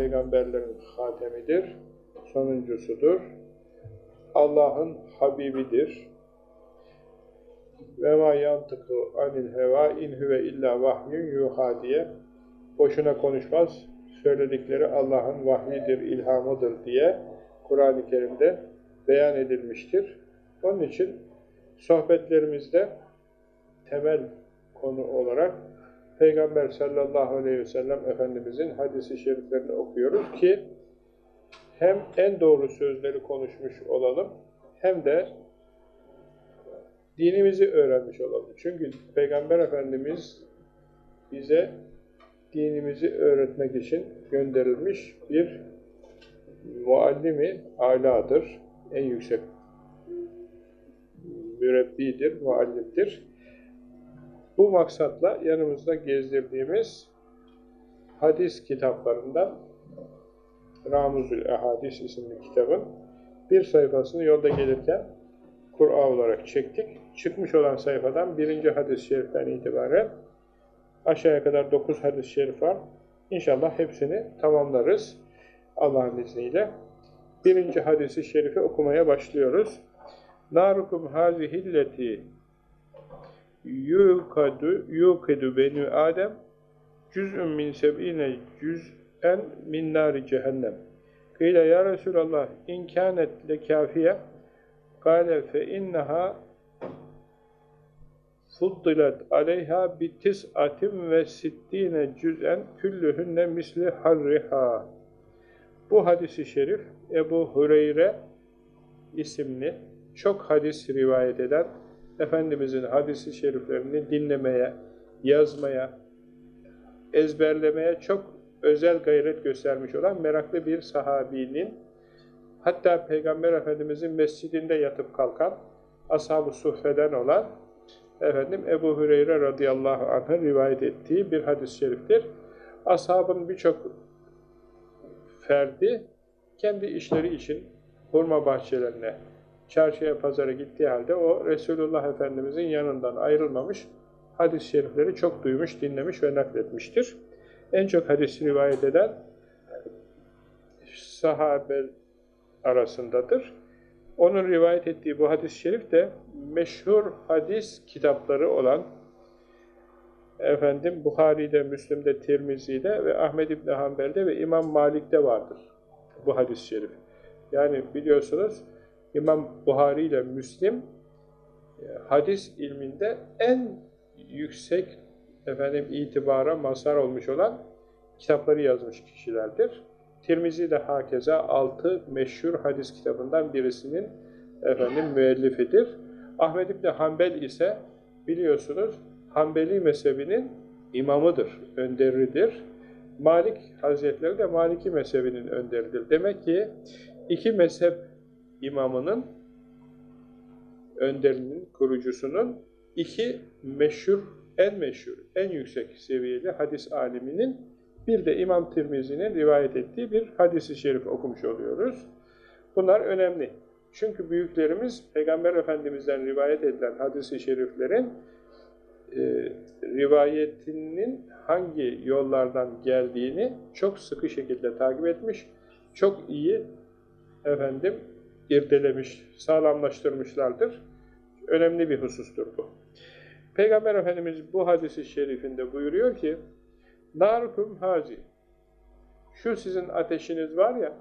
peygamberlerin hatemidir, sonuncusudur. Allah'ın Habibidir. Ve ma yantıkı anil heva in huve illa vahyun yuha diye boşuna konuşmaz. Söyledikleri Allah'ın vahyidir, ilhamıdır diye Kur'an-ı Kerim'de beyan edilmiştir. Onun için sohbetlerimizde temel konu olarak Peygamber sallallahu aleyhi ve sellem Efendimizin hadisi şeriflerini okuyoruz ki hem en doğru sözleri konuşmuş olalım hem de dinimizi öğrenmiş olalım. Çünkü Peygamber Efendimiz bize dinimizi öğretmek için gönderilmiş bir muallimi aladır. En yüksek mürebbidir, muallimdir. Bu maksatla yanımızda gezdirdiğimiz hadis kitaplarından Ramuzül Ehadis isimli kitabın bir sayfasını yolda gelirken Kur'a olarak çektik. Çıkmış olan sayfadan birinci hadis-i şeriften itibaren aşağıya kadar dokuz hadis-i şerif var. İnşallah hepsini tamamlarız Allah'ın izniyle. Birinci hadisi şerifi okumaya başlıyoruz. Narukum hazihilleti yukadu yukidu benu Adem cüz'ün min seb'ine cüz'en min nari cehennem. Kıyla ya Resulallah in kânet lekâfiye kâle fe inneha fuddilet aleyha bitis atim ve sittine cüz'en küllühünne misli harriha. Bu hadisi şerif Ebu Hureyre isimli çok hadis rivayet eden Efendimizin hadisi şeriflerini dinlemeye, yazmaya, ezberlemeye çok özel gayret göstermiş olan meraklı bir sahabinin hatta Peygamber Efendimizin mescidinde yatıp kalkan ashab-ı suhfeden olan efendim Ebu Hüreyre radıyallahu anh'ın rivayet ettiği bir hadis-i şeriftir. Ashabın birçok ferdi kendi işleri için hurma bahçelerine, çarşıya, pazara gittiği halde o Resulullah Efendimizin yanından ayrılmamış, hadis-i şerifleri çok duymuş, dinlemiş ve nakletmiştir. En çok hadis rivayet eden sahabe arasındadır. Onun rivayet ettiği bu hadis-i şerif de meşhur hadis kitapları olan efendim Buhari'de, Müslim'de, Tirmizi'de ve Ahmed İbni Hanbel'de ve İmam Malik'te vardır bu hadis-i şerif. Yani biliyorsunuz İmam Buhari ile Müslim e, hadis ilminde en yüksek efendim itibara mazhar olmuş olan kitapları yazmış kişilerdir. Tirmizi de hakeza altı meşhur hadis kitabından birisinin efendim müellifidir. Ahmed İbni Hanbel ise biliyorsunuz Hanbeli mezhebinin imamıdır, önderidir. Malik Hazretleri de Maliki mezhebinin önderidir. Demek ki iki mezhep imamının, önderinin, kurucusunun iki meşhur, en meşhur, en yüksek seviyeli hadis aliminin bir de İmam Tirmizi'nin rivayet ettiği bir hadisi şerif okumuş oluyoruz. Bunlar önemli. Çünkü büyüklerimiz Peygamber Efendimiz'den rivayet edilen hadisi şeriflerin e, rivayetinin hangi yollardan geldiğini çok sıkı şekilde takip etmiş, çok iyi efendim irdelemiş, sağlamlaştırmışlardır. Önemli bir husustur bu. Peygamber Efendimiz bu hadisi şerifinde buyuruyor ki Narukum hazi Şu sizin ateşiniz var ya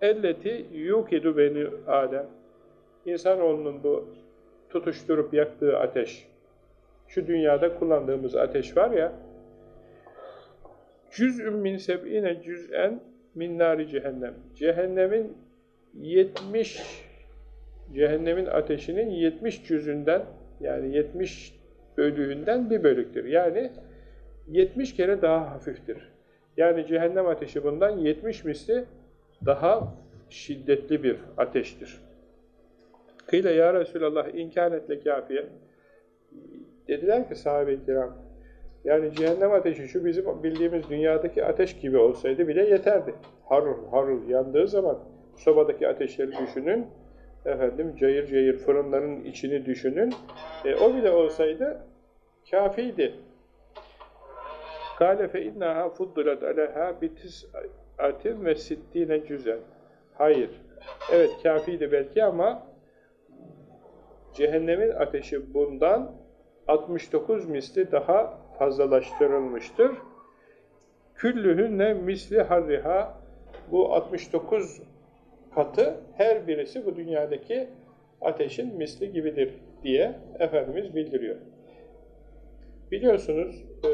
elleti yukidu beni Adem İnsanoğlunun bu tutuşturup yaktığı ateş şu dünyada kullandığımız ateş var ya cüz'ün min seb'ine cüz'en min nari cehennem cehennemin 70 cehennemin ateşinin 70 cüzünden yani 70 bölüğünden bir bölüktür. Yani 70 kere daha hafiftir. Yani cehennem ateşi bundan 70 misli daha şiddetli bir ateştir. Kıyla ya Resulallah inkânetle kâfiye. Dediler ki sahabe-i kiram, yani cehennem ateşi şu bizim bildiğimiz dünyadaki ateş gibi olsaydı bile yeterdi. Harul harul yandığı zaman sobadaki ateşleri düşünün, efendim cayır cayır fırınların içini düşünün. E, o bile olsaydı kafiydi. Kâle fe innâhâ fuddulat aleyhâ bitis atin ve sittine cüzen. Hayır. Evet kafiydi belki ama cehennemin ateşi bundan 69 misli daha fazlalaştırılmıştır. Küllühünne misli harriha bu 69 katı her birisi bu dünyadaki ateşin misli gibidir diye Efendimiz bildiriyor. Biliyorsunuz e,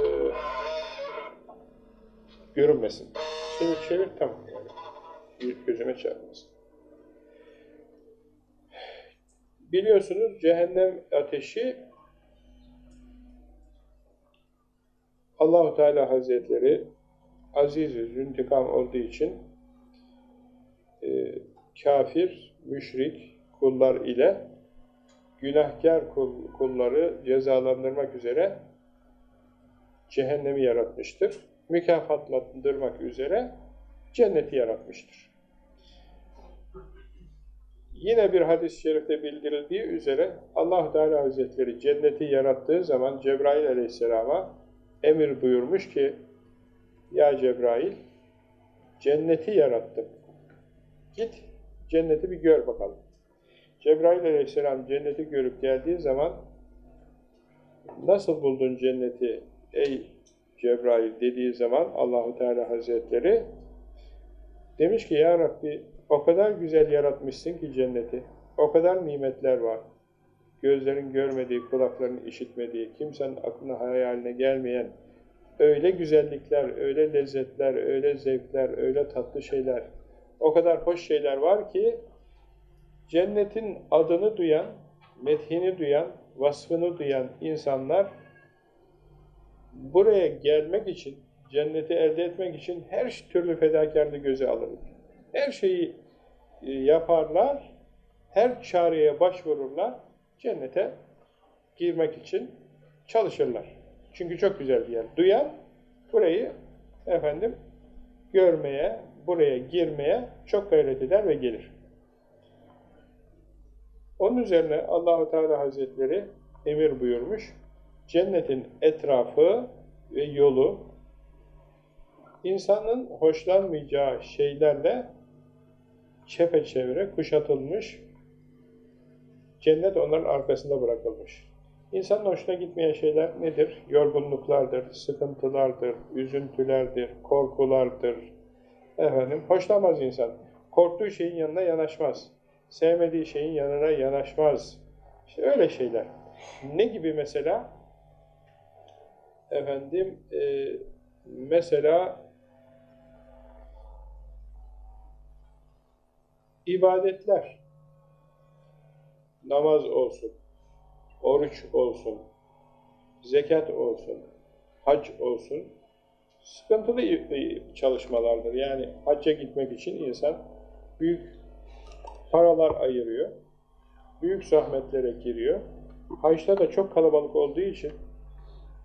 görünmesin. Çevir çevir tamam. Yani, gözüme çarpmasın. Biliyorsunuz cehennem ateşi Allahu Teala Hazretleri aziz-i züntikam olduğu için e, kafir, müşrik kullar ile günahkar kul, kulları cezalandırmak üzere cehennemi yaratmıştır. Mükafatlandırmak üzere cenneti yaratmıştır. Yine bir hadis-i şerifte bildirildiği üzere allah Teala Hazretleri cenneti yarattığı zaman Cebrail aleyhisselama emir buyurmuş ki Ya Cebrail cenneti yarattım. Git cenneti bir gör bakalım. Cebrail aleyhisselam cenneti görüp geldiği zaman nasıl buldun cenneti ey Cebrail dediği zaman Allahu Teala Hazretleri demiş ki ya Rabbi o kadar güzel yaratmışsın ki cenneti. O kadar nimetler var. Gözlerin görmediği, kulakların işitmediği, kimsenin aklına hayaline gelmeyen öyle güzellikler, öyle lezzetler, öyle zevkler, öyle tatlı şeyler, o kadar hoş şeyler var ki cennetin adını duyan, methini duyan, vasfını duyan insanlar buraya gelmek için, cenneti elde etmek için her türlü fedakarlığı göze alırlar. Her şeyi e, yaparlar, her çareye başvururlar, cennete girmek için çalışırlar. Çünkü çok güzel bir yer. Duyan burayı efendim görmeye, buraya girmeye çok gayret eder ve gelir. Onun üzerine Allahu Teala Hazretleri emir buyurmuş. Cennetin etrafı ve yolu insanın hoşlanmayacağı şeylerle çepeçevre kuşatılmış, cennet onların arkasında bırakılmış. İnsanın hoşuna gitmeyen şeyler nedir? Yorgunluklardır, sıkıntılardır, üzüntülerdir, korkulardır. Efendim, hoşlanmaz insan. Korktuğu şeyin yanına yanaşmaz. Sevmediği şeyin yanına yanaşmaz. İşte öyle şeyler. Ne gibi mesela? Efendim, e, mesela ibadetler, namaz olsun, oruç olsun, zekat olsun, hac olsun, sıkıntılı çalışmalardır. Yani hacca gitmek için insan büyük paralar ayırıyor, büyük zahmetlere giriyor. Haçta da çok kalabalık olduğu için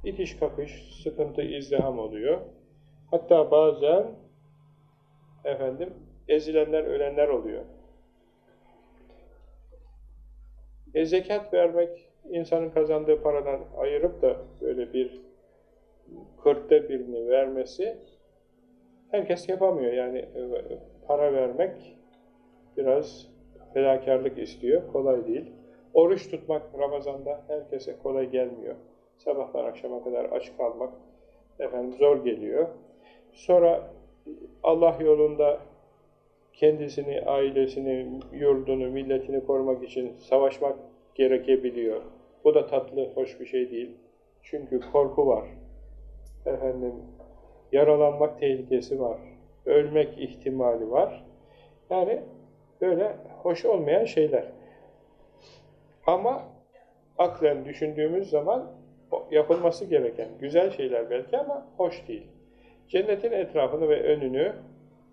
itiş kakış, sıkıntı, izdiham oluyor. Hatta bazen efendim ezilenler, ölenler oluyor. E zekat vermek, insanın kazandığı paradan ayırıp da böyle bir kırkta birini vermesi herkes yapamıyor. Yani e, para vermek biraz fedakarlık istiyor, kolay değil. Oruç tutmak Ramazan'da herkese kolay gelmiyor. Sabahtan akşama kadar aç kalmak efendim zor geliyor. Sonra Allah yolunda kendisini, ailesini, yurdunu, milletini korumak için savaşmak gerekebiliyor. Bu da tatlı, hoş bir şey değil. Çünkü korku var. Efendim, yaralanmak tehlikesi var. Ölmek ihtimali var. Yani böyle hoş olmayan şeyler. Ama aklen düşündüğümüz zaman yapılması gereken güzel şeyler belki ama hoş değil. Cennetin etrafını ve önünü,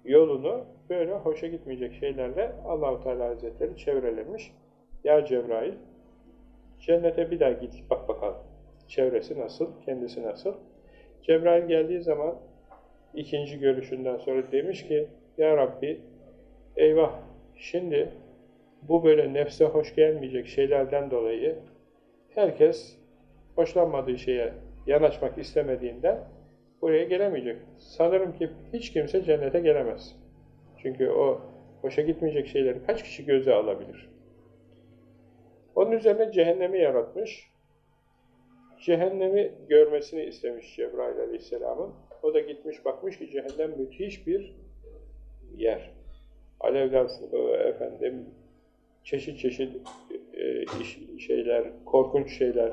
yolunu böyle hoşa gitmeyecek şeylerle Allahu Teala Hazretleri çevrelemiş. Ya Cebrail, cennete bir daha git bak bakalım. Çevresi nasıl, kendisi nasıl? Cebrail geldiği zaman ikinci görüşünden sonra demiş ki, Ya Rabbi, eyvah, şimdi bu böyle nefse hoş gelmeyecek şeylerden dolayı herkes hoşlanmadığı şeye yanaşmak istemediğinden buraya gelemeyecek. Sanırım ki hiç kimse cennete gelemez. Çünkü o hoşa gitmeyecek şeyleri kaç kişi göze alabilir? Onun üzerine cehennemi yaratmış. Cehennemi görmesini istemiş Cebrail Aleyhisselam'ın. O da gitmiş bakmış ki cehennem müthiş bir yer. Alevler, efendim, çeşit çeşit e, şeyler, korkunç şeyler,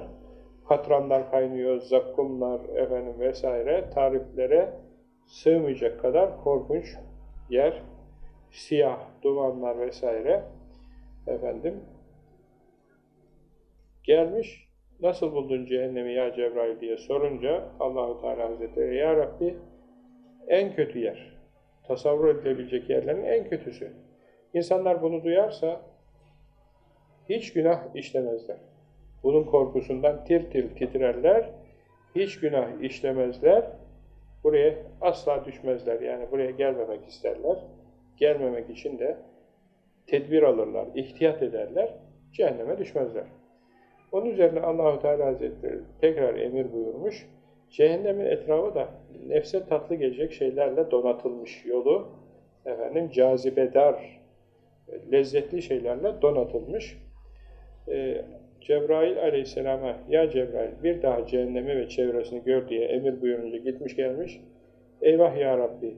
katranlar kaynıyor, zakkumlar efendim vesaire tariflere sığmayacak kadar korkunç yer, siyah dumanlar vesaire efendim gelmiş nasıl buldun cehennemi ya Cebrail diye sorunca Allahu Teala Hazretleri ya Rabbi en kötü yer tasavvur edilebilecek yerlerin en kötüsü İnsanlar bunu duyarsa hiç günah işlemezler. Bunun korkusundan tir tir titrerler, hiç günah işlemezler, buraya asla düşmezler. Yani buraya gelmemek isterler. Gelmemek için de tedbir alırlar, ihtiyat ederler, cehenneme düşmezler. Onun üzerine Allahu Teala Hazretleri tekrar emir buyurmuş. Cehennemin etrafı da nefse tatlı gelecek şeylerle donatılmış yolu, efendim cazibedar, lezzetli şeylerle donatılmış. Ee, Cebrail aleyhisselama ya Cebrail bir daha cehennemi ve çevresini gör diye emir buyurunca gitmiş gelmiş. Eyvah ya Rabbi!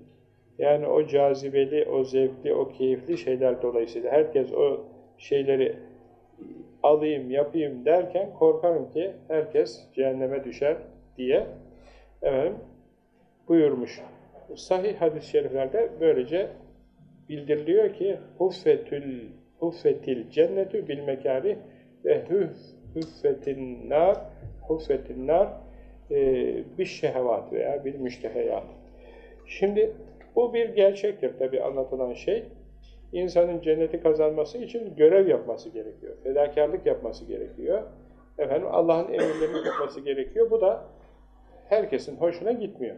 Yani o cazibeli, o zevkli, o keyifli şeyler dolayısıyla herkes o şeyleri alayım, yapayım derken korkarım ki herkes cehenneme düşer diye efendim, buyurmuş. Sahih hadis-i şeriflerde böylece bildiriliyor ki huffetül huffetil cennetü bil mekari ve huffetin nar huffetin nar e, bir şehvat veya bir müşteheyat. Şimdi bu bir gerçektir tabi anlatılan şey. İnsanın cenneti kazanması için görev yapması gerekiyor. Fedakarlık yapması gerekiyor. Efendim Allah'ın emirlerini yapması gerekiyor. Bu da herkesin hoşuna gitmiyor.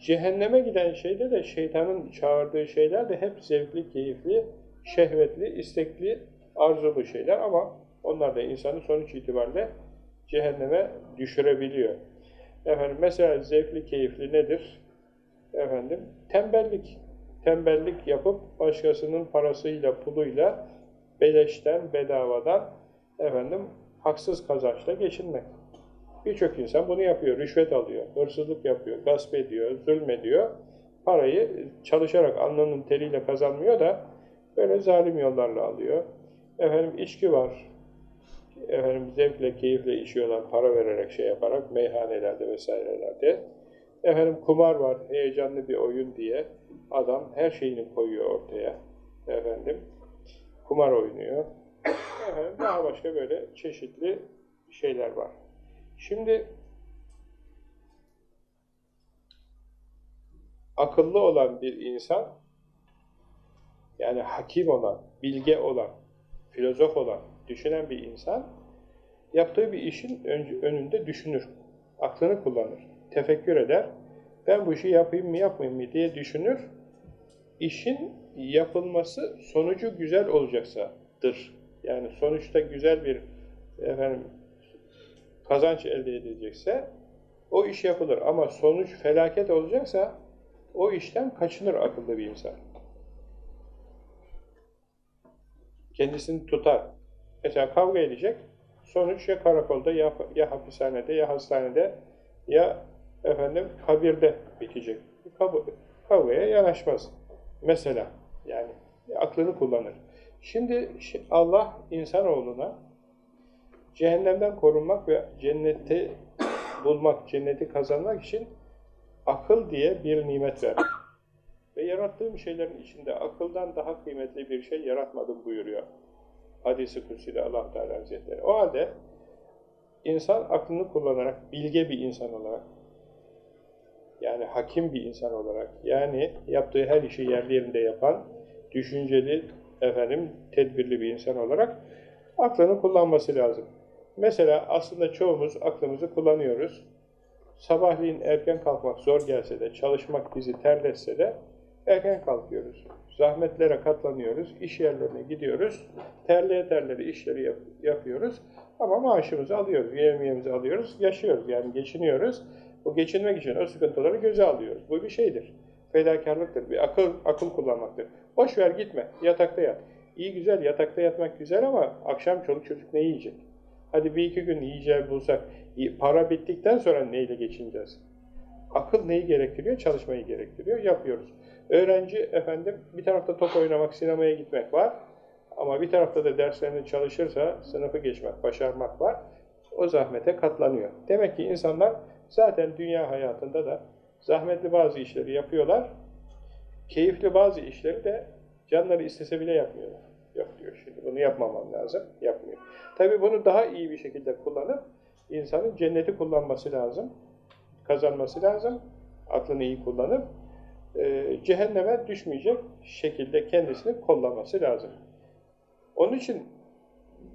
Cehenneme giden şeyde de şeytanın çağırdığı şeyler de hep zevkli, keyifli, şehvetli, istekli, arzulu şeyler ama onlar da insanı sonuç itibariyle cehenneme düşürebiliyor. Efendim mesela zevkli, keyifli nedir? Efendim tembellik. Tembellik yapıp başkasının parasıyla, puluyla, beleşten, bedavadan efendim haksız kazançla geçinmek. Birçok insan bunu yapıyor, rüşvet alıyor, hırsızlık yapıyor, gasp ediyor, zulmediyor. Parayı çalışarak alnının teriyle kazanmıyor da böyle zalim yollarla alıyor. Efendim içki var, efendim zevkle, keyifle içiyorlar, para vererek şey yaparak, meyhanelerde vesairelerde. Efendim kumar var, heyecanlı bir oyun diye adam her şeyini koyuyor ortaya. Efendim kumar oynuyor. Efendim daha başka böyle çeşitli şeyler var. Şimdi akıllı olan bir insan, yani hakim olan, bilge olan, filozof olan, düşünen bir insan, yaptığı bir işin önünde düşünür, aklını kullanır, tefekkür eder, ben bu işi yapayım mı yapmayayım mı diye düşünür, işin yapılması sonucu güzel olacaksadır. Yani sonuçta güzel bir efendim kazanç elde edilecekse o iş yapılır. Ama sonuç felaket olacaksa o işten kaçınır akıllı bir insan. Kendisini tutar. Mesela kavga edecek, sonuç ya karakolda, ya, ya hapishanede, ya hastanede, ya efendim kabirde bitecek. Kav yanaşmaz. Mesela yani aklını kullanır. Şimdi Allah insanoğluna cehennemden korunmak ve cenneti bulmak, cenneti kazanmak için akıl diye bir nimet verdi. Ve yarattığım şeylerin içinde akıldan daha kıymetli bir şey yaratmadım buyuruyor. Hadis-i Kutsi'de allah Teala Hazretleri. O halde insan aklını kullanarak, bilge bir insan olarak, yani hakim bir insan olarak, yani yaptığı her işi yerli yerinde yapan, düşünceli, efendim, tedbirli bir insan olarak aklını kullanması lazım. Mesela aslında çoğumuz aklımızı kullanıyoruz. Sabahleyin erken kalkmak zor gelse de, çalışmak bizi terletse de erken kalkıyoruz. Zahmetlere katlanıyoruz, iş yerlerine gidiyoruz, terleye terleye işleri yap yapıyoruz. Ama maaşımızı alıyoruz, yemeğimizi alıyoruz, yaşıyoruz yani geçiniyoruz. O geçinmek için o sıkıntıları göze alıyoruz. Bu bir şeydir. Fedakarlıktır, bir akıl akıl kullanmaktır. Boş ver gitme, yatakta yat. İyi güzel, yatakta yatmak güzel ama akşam çoluk çocuk ne yiyecek? Hadi bir iki gün yiyeceği bulsak, para bittikten sonra neyle geçineceğiz? Akıl neyi gerektiriyor? Çalışmayı gerektiriyor. Yapıyoruz. Öğrenci efendim bir tarafta top oynamak, sinemaya gitmek var. Ama bir tarafta da derslerini çalışırsa sınıfı geçmek, başarmak var. O zahmete katlanıyor. Demek ki insanlar zaten dünya hayatında da zahmetli bazı işleri yapıyorlar. Keyifli bazı işleri de canları istese bile yapmıyorlar. Yok diyor şimdi bunu yapmamam lazım. Yapmıyor. Tabi bunu daha iyi bir şekilde kullanıp insanın cenneti kullanması lazım. Kazanması lazım. Aklını iyi kullanıp e, cehenneme düşmeyecek şekilde kendisini kollaması lazım. Onun için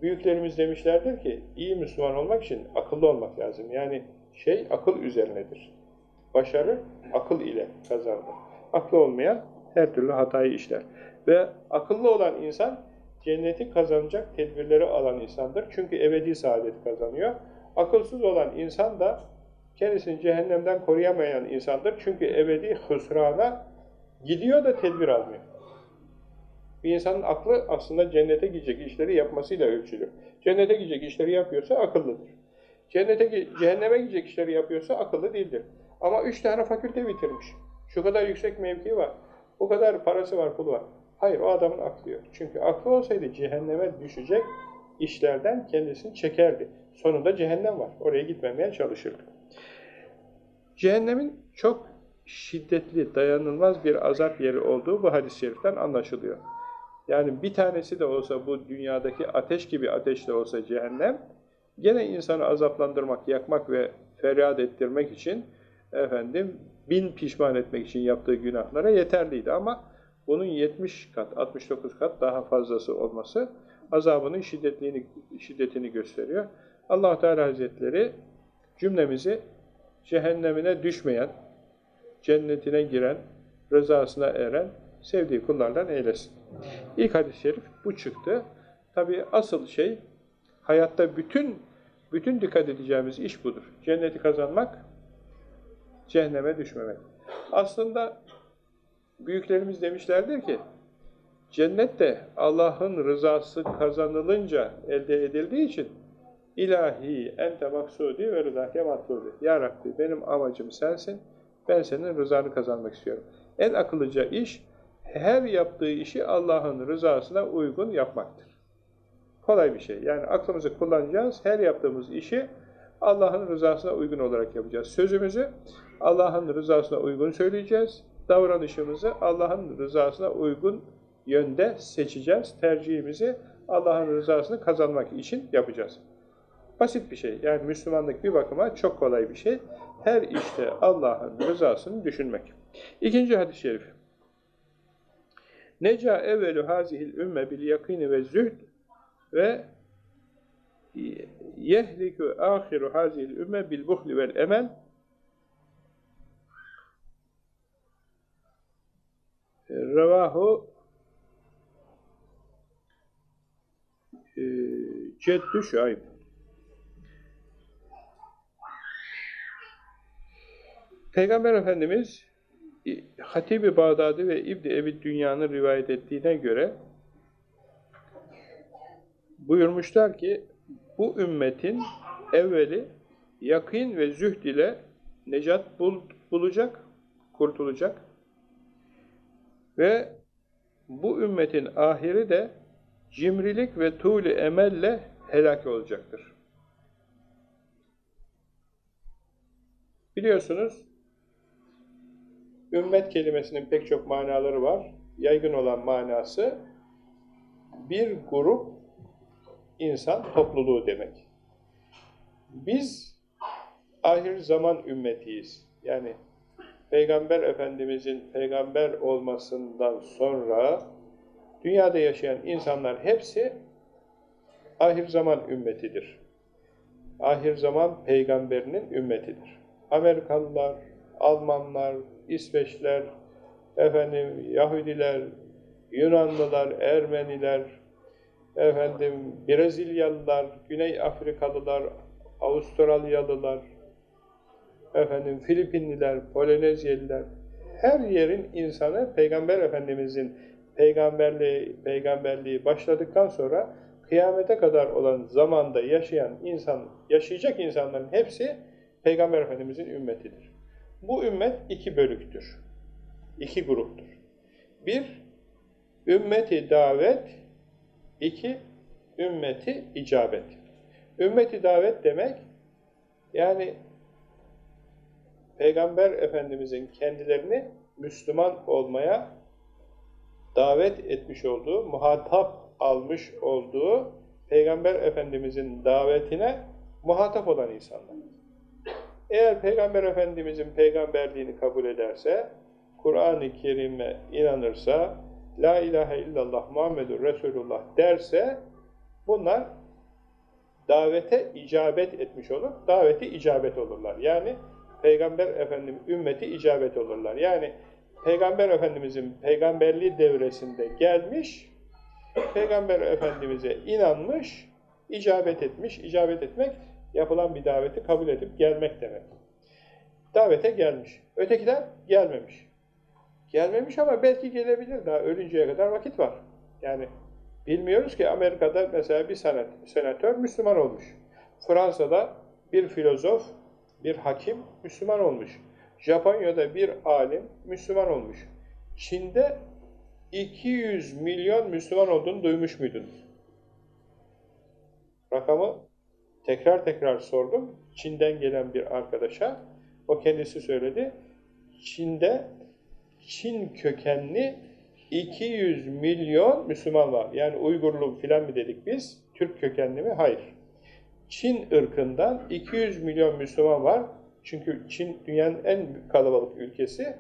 büyüklerimiz demişlerdir ki iyi Müslüman olmak için akıllı olmak lazım. Yani şey akıl üzerinedir. Başarı akıl ile kazanır. Aklı olmayan her türlü hatayı işler. Ve akıllı olan insan cenneti kazanacak tedbirleri alan insandır. Çünkü ebedi saadet kazanıyor. Akılsız olan insan da kendisini cehennemden koruyamayan insandır. Çünkü ebedi husrana gidiyor da tedbir almıyor. Bir insanın aklı aslında cennete gidecek işleri yapmasıyla ölçülür. Cennete gidecek işleri yapıyorsa akıllıdır. Cennete, cehenneme gidecek işleri yapıyorsa akıllı değildir. Ama üç tane fakülte bitirmiş. Şu kadar yüksek mevki var. Bu kadar parası var, pulu var. Hayır, o adamın aklı yok. Çünkü aklı olsaydı cehenneme düşecek işlerden kendisini çekerdi. Sonunda cehennem var. Oraya gitmemeye çalışırdı. Cehennemin çok şiddetli, dayanılmaz bir azap yeri olduğu bu hadis-i şeriften anlaşılıyor. Yani bir tanesi de olsa bu dünyadaki ateş gibi ateş de olsa cehennem, gene insanı azaplandırmak, yakmak ve feryat ettirmek için efendim bin pişman etmek için yaptığı günahlara yeterliydi ama bunun 70 kat, 69 kat daha fazlası olması azabının şiddetliğini, şiddetini gösteriyor. allah Teala Hazretleri cümlemizi cehennemine düşmeyen, cennetine giren, rızasına eren, sevdiği kullardan eylesin. İlk hadis-i şerif bu çıktı. Tabi asıl şey, hayatta bütün bütün dikkat edeceğimiz iş budur. Cenneti kazanmak, cehenneme düşmemek. Aslında büyüklerimiz demişlerdir ki, cennet de Allah'ın rızası kazanılınca elde edildiği için ilahi ente maksudi ve rızake matlubi. Ya Rabbi benim amacım sensin, ben senin rızanı kazanmak istiyorum. En akıllıca iş, her yaptığı işi Allah'ın rızasına uygun yapmaktır. Kolay bir şey. Yani aklımızı kullanacağız, her yaptığımız işi Allah'ın rızasına uygun olarak yapacağız. Sözümüzü Allah'ın rızasına uygun söyleyeceğiz. Davranışımızı Allah'ın rızasına uygun yönde seçeceğiz. Tercihimizi Allah'ın rızasını kazanmak için yapacağız. Basit bir şey. Yani Müslümanlık bir bakıma çok kolay bir şey. Her işte Allah'ın rızasını düşünmek. İkinci hadis-i şerif. Neca evvelu hazihil ümme bil yakini ve zühd ve yehliku ahiru hazihil ümme bil buhli vel emel. Revahu e, Ceddü Şaib Peygamber Efendimiz Hatib-i Bağdadi ve İbn-i Ebi Dünya'nın rivayet ettiğine göre buyurmuşlar ki bu ümmetin evveli yakın ve zühd ile necat bul bulacak, kurtulacak ve bu ümmetin ahiri de cimrilik ve tuğli emelle helak olacaktır. Biliyorsunuz ümmet kelimesinin pek çok manaları var. Yaygın olan manası bir grup insan topluluğu demek. Biz ahir zaman ümmetiyiz. Yani Peygamber Efendimizin peygamber olmasından sonra dünyada yaşayan insanlar hepsi ahir zaman ümmetidir. Ahir zaman peygamberinin ümmetidir. Amerikalılar, Almanlar, İsveçler, efendim Yahudiler, Yunanlılar, Ermeniler, efendim Brezilyalılar, Güney Afrikalılar, Avustralyalılar, efendim Filipinliler, Polonezyalılar, her yerin insanı Peygamber Efendimizin peygamberliği, peygamberliği başladıktan sonra kıyamete kadar olan zamanda yaşayan insan, yaşayacak insanların hepsi Peygamber Efendimizin ümmetidir. Bu ümmet iki bölüktür. iki gruptur. Bir, ümmeti davet, iki, ümmeti icabet. Ümmeti davet demek, yani Peygamber Efendimizin kendilerini Müslüman olmaya davet etmiş olduğu, muhatap almış olduğu Peygamber Efendimizin davetine muhatap olan insanlar. Eğer Peygamber Efendimizin peygamberliğini kabul ederse, Kur'an-ı Kerim'e inanırsa, La ilahe illallah Muhammedur Resulullah derse, bunlar davete icabet etmiş olur, daveti icabet olurlar. Yani Peygamber Efendimiz ümmeti icabet olurlar. Yani Peygamber Efendimizin peygamberliği devresinde gelmiş, Peygamber Efendimiz'e inanmış, icabet etmiş. İcabet etmek yapılan bir daveti kabul edip gelmek demek. Davete gelmiş. Ötekiler gelmemiş. Gelmemiş ama belki gelebilir daha ölünceye kadar vakit var. Yani bilmiyoruz ki Amerika'da mesela bir senatör Müslüman olmuş. Fransa'da bir filozof, bir hakim Müslüman olmuş. Japonya'da bir alim Müslüman olmuş. Çin'de 200 milyon Müslüman olduğunu duymuş muydunuz? Rakamı tekrar tekrar sordum. Çin'den gelen bir arkadaşa. O kendisi söyledi. Çin'de Çin kökenli 200 milyon Müslüman var. Yani Uygurlu filan mı dedik biz? Türk kökenli mi? Hayır. Çin ırkından 200 milyon Müslüman var. Çünkü Çin dünyanın en kalabalık ülkesi.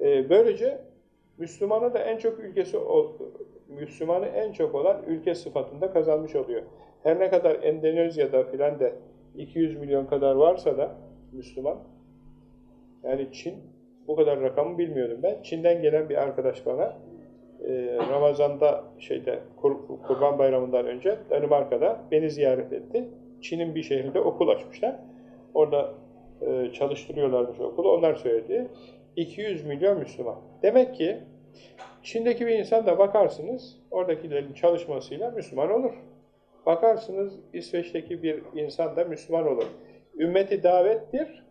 Ee, böylece Müslümanı da en çok ülkesi Müslümanı en çok olan ülke sıfatında kazanmış oluyor. Her ne kadar Endonezya'da filan da 200 milyon kadar varsa da Müslüman yani Çin bu kadar rakamı bilmiyordum ben. Çin'den gelen bir arkadaş bana e, Ramazan'da şeyde Kur, Kurban Bayramı'ndan önce Danimarka'da beni ziyaret etti. Çin'in bir şehrinde okul açmışlar. Orada e, çalıştırıyorlarmış okulu. Onlar söyledi. 200 milyon Müslüman. Demek ki Çin'deki bir insan da bakarsınız, oradakilerin çalışmasıyla Müslüman olur. Bakarsınız İsveç'teki bir insan da Müslüman olur. Ümmeti davettir,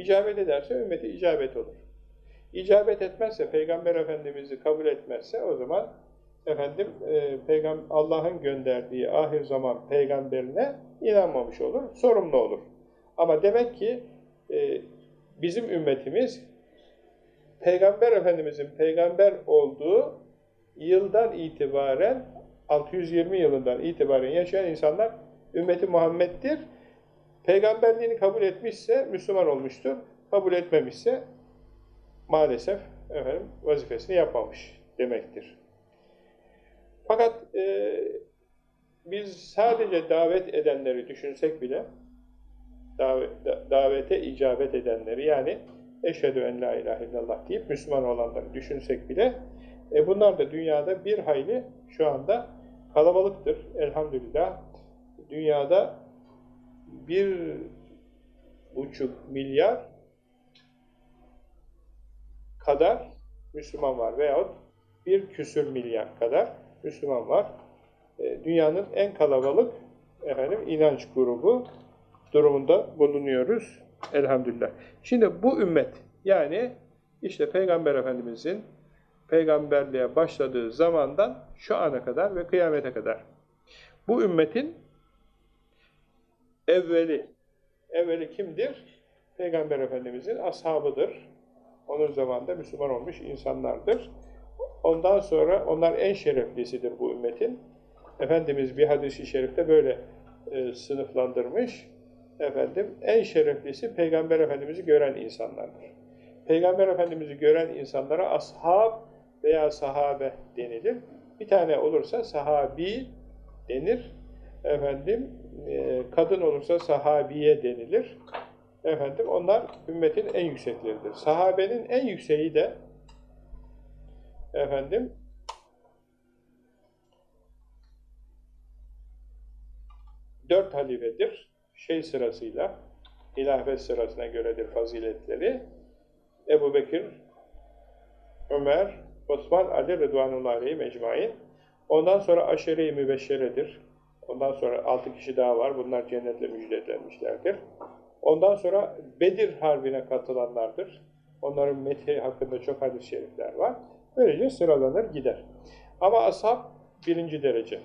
icabet ederse ümmeti icabet olur. İcabet etmezse, Peygamber Efendimiz'i kabul etmezse o zaman efendim e, Allah'ın gönderdiği ahir zaman peygamberine inanmamış olur, sorumlu olur. Ama demek ki e, bizim ümmetimiz Peygamber Efendimizin peygamber olduğu yıldan itibaren 620 yılından itibaren yaşayan insanlar ümmeti Muhammed'dir. Peygamberliğini kabul etmişse Müslüman olmuştur. Kabul etmemişse maalesef efendim vazifesini yapmamış demektir. Fakat e, biz sadece davet edenleri düşünsek bile davet, davete icabet edenleri yani eşhedü en la ilahe illallah deyip Müslüman olanları düşünsek bile e bunlar da dünyada bir hayli şu anda kalabalıktır elhamdülillah. Dünyada bir buçuk milyar kadar Müslüman var veyahut bir küsür milyar kadar Müslüman var. E, dünyanın en kalabalık efendim inanç grubu durumunda bulunuyoruz. Elhamdülillah. Şimdi bu ümmet yani işte Peygamber Efendimizin peygamberliğe başladığı zamandan şu ana kadar ve kıyamete kadar bu ümmetin evveli evveli kimdir? Peygamber Efendimizin ashabıdır. Onun zamanında Müslüman olmuş insanlardır. Ondan sonra onlar en şereflisidir bu ümmetin. Efendimiz bir hadisi şerifte böyle e, sınıflandırmış efendim en şereflisi Peygamber Efendimiz'i gören insanlardır. Peygamber Efendimiz'i gören insanlara ashab veya sahabe denilir. Bir tane olursa sahabi denir. Efendim e, kadın olursa sahabiye denilir. Efendim onlar ümmetin en yüksekleridir. Sahabenin en yükseği de efendim dört halifedir şey sırasıyla hilafet sırasına göredir faziletleri. Ebu Bekir, Ömer, Osman, Ali Rıdvanullah Aleyhi mecmain. Ondan sonra aşere-i mübeşşeredir. Ondan sonra altı kişi daha var. Bunlar cennetle müjdelenmişlerdir. Ondan sonra Bedir Harbi'ne katılanlardır. Onların methi hakkında çok hadis-i şerifler var. Böylece sıralanır gider. Ama ashab birinci derece.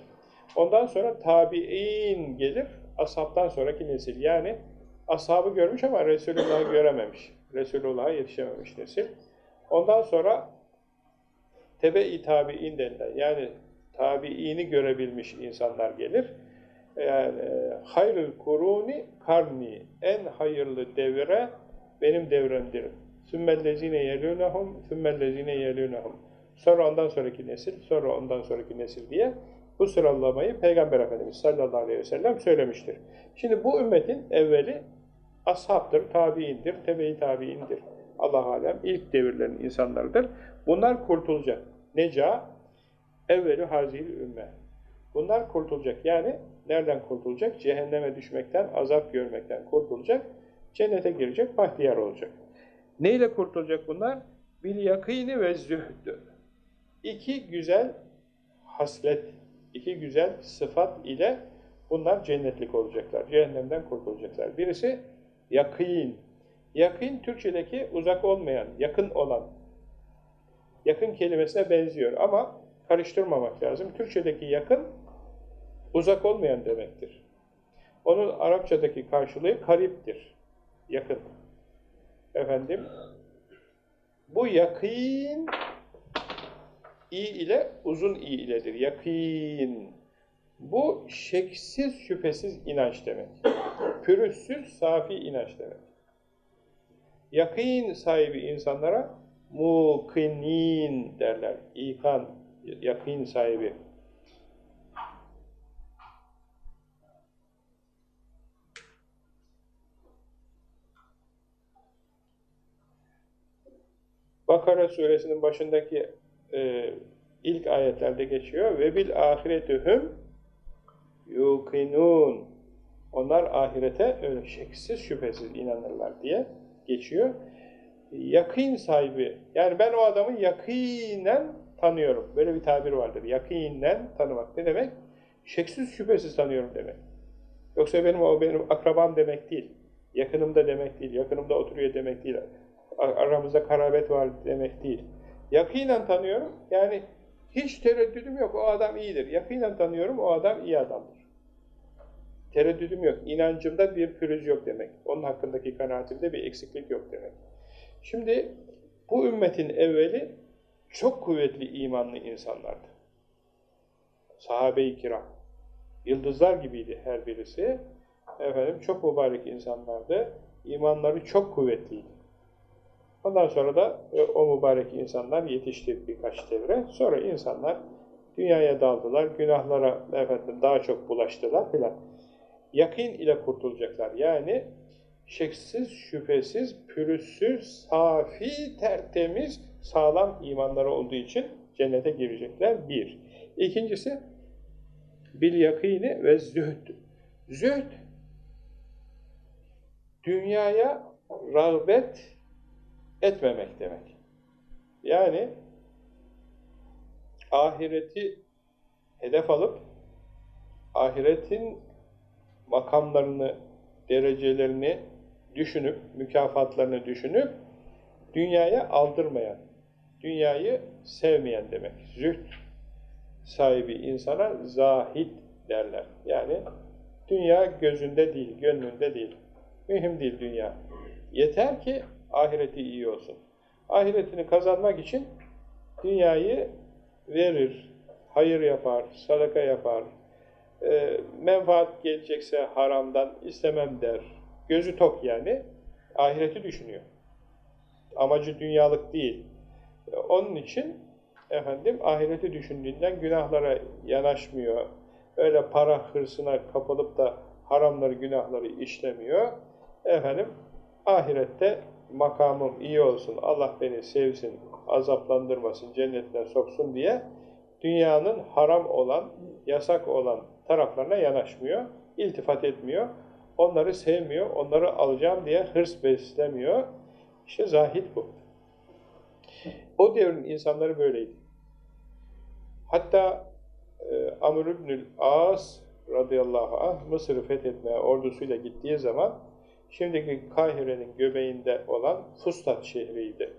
Ondan sonra tabi'in gelir. Ashabtan sonraki nesil. Yani ashabı görmüş ama Resulullah'ı görememiş. Resulullah'a yetişememiş nesil. Ondan sonra tebe-i tabi'in denilen yani tabi'ini görebilmiş insanlar gelir. Yani hayrül kuruni karni en hayırlı devre benim devremdir. Sümmellezine yelûnehum sümmellezine yelûnehum sonra ondan sonraki nesil, sonra ondan sonraki nesil diye bu sıralamayı Peygamber Efendimiz sallallahu aleyhi ve sellem söylemiştir. Şimdi bu ümmetin evveli ashabtır, tabiindir, tebe-i tabiindir. Allah alem ilk devirlerin insanlarıdır. Bunlar kurtulacak. Neca evveli hazil ümme. Bunlar kurtulacak. Yani nereden kurtulacak? Cehenneme düşmekten, azap görmekten kurtulacak. Cennete girecek, bahtiyar olacak. Neyle kurtulacak bunlar? Bil yakini ve zühdü. İki güzel haslet, iki güzel sıfat ile bunlar cennetlik olacaklar. Cehennemden kurtulacaklar. Birisi yakîn. Yakîn Türkçedeki uzak olmayan, yakın olan. Yakın kelimesine benziyor ama karıştırmamak lazım. Türkçedeki yakın uzak olmayan demektir. Onun Arapçadaki karşılığı kariptir. Yakın. Efendim bu yakîn i ile uzun i iledir. Yakîn. Bu şeksiz şüphesiz inanç demek. Pürüzsüz safi inanç demek. Yakîn sahibi insanlara mukinin derler. İkan, yakîn sahibi. Bakara suresinin başındaki e, ilk ayetlerde geçiyor. Ve bil ahiretühüm yuqinun. Onlar ahirete öyle şeksiz şüphesiz inanırlar diye geçiyor. Yakın sahibi. Yani ben o adamı yakinen tanıyorum. Böyle bir tabir vardır. Yakinen tanımak. Ne demek? Şeksiz şüphesiz tanıyorum demek. Yoksa benim o benim akrabam demek değil. Yakınımda demek değil. Yakınımda oturuyor demek değil. Aramızda karabet var demek değil. Yakinen tanıyorum. Yani hiç tereddüdüm yok. O adam iyidir. Yakinen tanıyorum. O adam iyi adamdır. Tereddüdüm yok. İnancımda bir pürüz yok demek. Onun hakkındaki kanaatimde bir eksiklik yok demek. Şimdi bu ümmetin evveli çok kuvvetli imanlı insanlardı. Sahabe-i kiram. Yıldızlar gibiydi her birisi. Efendim çok mübarek insanlardı. İmanları çok kuvvetliydi. Ondan sonra da e, o mübarek insanlar yetişti birkaç devre. Sonra insanlar dünyaya daldılar, günahlara efendim, daha çok bulaştılar filan. Yakin ile kurtulacaklar. Yani şeksiz, şüphesiz, pürüzsüz, safi, tertemiz, sağlam imanları olduğu için cennete girecekler. Bir. İkincisi, bil yakini ve zühd. Zühd, dünyaya rağbet etmemek demek. Yani ahireti hedef alıp ahiretin makamlarını, derecelerini düşünüp, mükafatlarını düşünüp dünyaya aldırmayan, dünyayı sevmeyen demek. Züht sahibi insana zahid derler. Yani dünya gözünde değil, gönlünde değil. Mühim değil dünya. Yeter ki ahireti iyi olsun. Ahiretini kazanmak için dünyayı verir, hayır yapar, sadaka yapar, e, menfaat gelecekse haramdan istemem der. Gözü tok yani, ahireti düşünüyor. Amacı dünyalık değil. Onun için efendim ahireti düşündüğünden günahlara yanaşmıyor. Öyle para hırsına kapılıp da haramları, günahları işlemiyor. Efendim ahirette makamım iyi olsun, Allah beni sevsin, azaplandırmasın, cennetine soksun diye dünyanın haram olan, yasak olan taraflarına yanaşmıyor, iltifat etmiyor. onları sevmiyor, onları alacağım diye hırs beslemiyor. İşte zahid bu. O devrin insanları böyleydi. Hatta e, Amr ibnül As radıyallahu anh Mısır'ı fethetmeye ordusuyla gittiği zaman şimdiki Kahire'nin göbeğinde olan Fustat şehriydi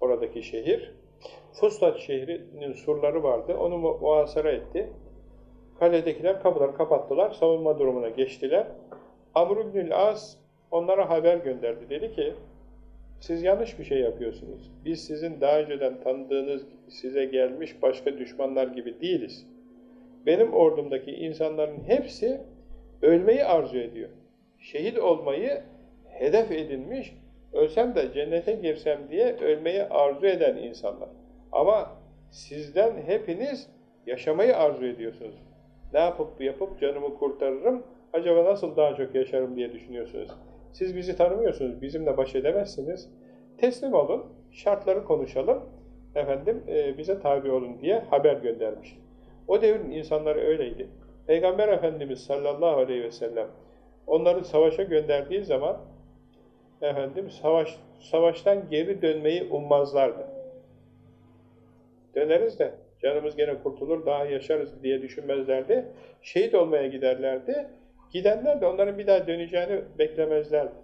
oradaki şehir. Fustat şehrinin surları vardı. Onu muhasara etti. Kaledekiler kapıları kapattılar. Savunma durumuna geçtiler. Amr ibnül As onlara haber gönderdi. Dedi ki siz yanlış bir şey yapıyorsunuz. Biz sizin daha önceden tanıdığınız, size gelmiş başka düşmanlar gibi değiliz. Benim ordumdaki insanların hepsi ölmeyi arzu ediyor. Şehit olmayı hedef edinmiş, ölsem de cennete girsem diye ölmeyi arzu eden insanlar. Ama sizden hepiniz yaşamayı arzu ediyorsunuz. Ne yapıp yapıp canımı kurtarırım, acaba nasıl daha çok yaşarım diye düşünüyorsunuz. Siz bizi tanımıyorsunuz, bizimle baş edemezsiniz. Teslim olun, şartları konuşalım, efendim e, bize tabi olun diye haber göndermiş. O devrin insanları öyleydi. Peygamber Efendimiz sallallahu aleyhi ve sellem onları savaşa gönderdiği zaman efendim savaş savaştan geri dönmeyi ummazlardı. Döneriz de canımız gene kurtulur, daha yaşarız diye düşünmezlerdi. Şehit olmaya giderlerdi. Gidenler de onların bir daha döneceğini beklemezlerdi.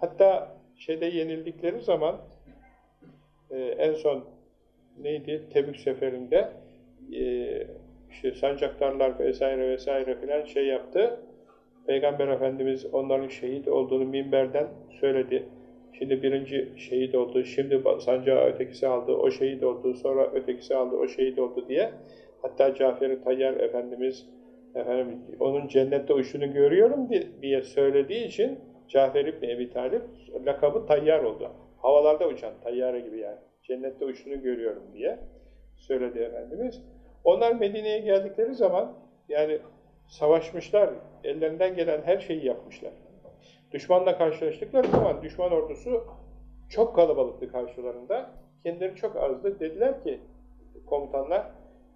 Hatta şeyde yenildikleri zaman e, en son neydi? Tebük seferinde e, işte sancaktarlar vesaire vesaire filan şey yaptı. Peygamber Efendimiz onların şehit olduğunu minberden söyledi. Şimdi birinci şehit oldu, şimdi sancağı ötekisi aldı, o şehit oldu, sonra ötekisi aldı, o şehit oldu diye. Hatta Cafer-i Tayyar Efendimiz efendim, onun cennette uçtuğunu görüyorum diye söylediği için Cafer İbni Ebi Talip lakabı Tayyar oldu. Havalarda uçan, tayyare gibi yani. Cennette uçtuğunu görüyorum diye söyledi Efendimiz. Onlar Medine'ye geldikleri zaman yani savaşmışlar, ellerinden gelen her şeyi yapmışlar. Düşmanla karşılaştıkları zaman düşman ordusu çok kalabalıktı karşılarında. Kendileri çok azdı. Dediler ki komutanlar,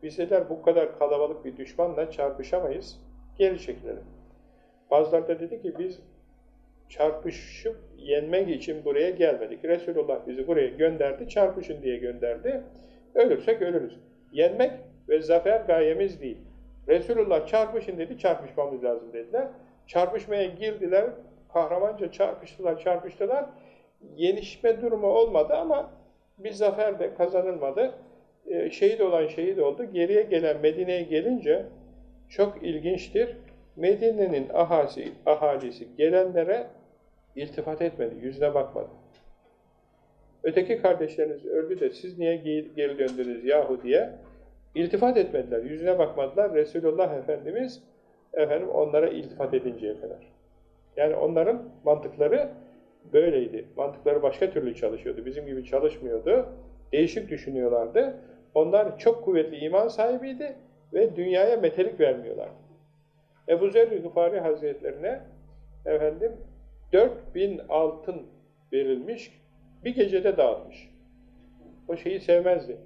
biz dediler bu kadar kalabalık bir düşmanla çarpışamayız, geri çekilelim. Bazıları da dedi ki biz çarpışıp yenmek için buraya gelmedik. Resulullah bizi buraya gönderdi, çarpışın diye gönderdi. Ölürsek ölürüz. Yenmek ve zafer gayemiz değil. Resulullah çarpışın dedi, çarpışmamız lazım dediler. Çarpışmaya girdiler, kahramanca çarpıştılar, çarpıştılar. Yenişme durumu olmadı ama bir zafer de kazanılmadı. Ee, şehit olan şehit oldu. Geriye gelen Medine'ye gelince çok ilginçtir. Medine'nin ahalisi, ahalisi gelenlere iltifat etmedi, yüzüne bakmadı. Öteki kardeşleriniz öldü de siz niye geri döndünüz yahu diye iltifat etmediler, yüzüne bakmadılar. Resulullah Efendimiz efendim onlara iltifat edinceye kadar. Yani onların mantıkları böyleydi. Mantıkları başka türlü çalışıyordu. Bizim gibi çalışmıyordu. Değişik düşünüyorlardı. Onlar çok kuvvetli iman sahibiydi ve dünyaya metelik vermiyorlardı. Ebu Zer-i Gıfari Hazretlerine efendim 4000 altın verilmiş, bir gecede dağıtmış. O şeyi sevmezdi.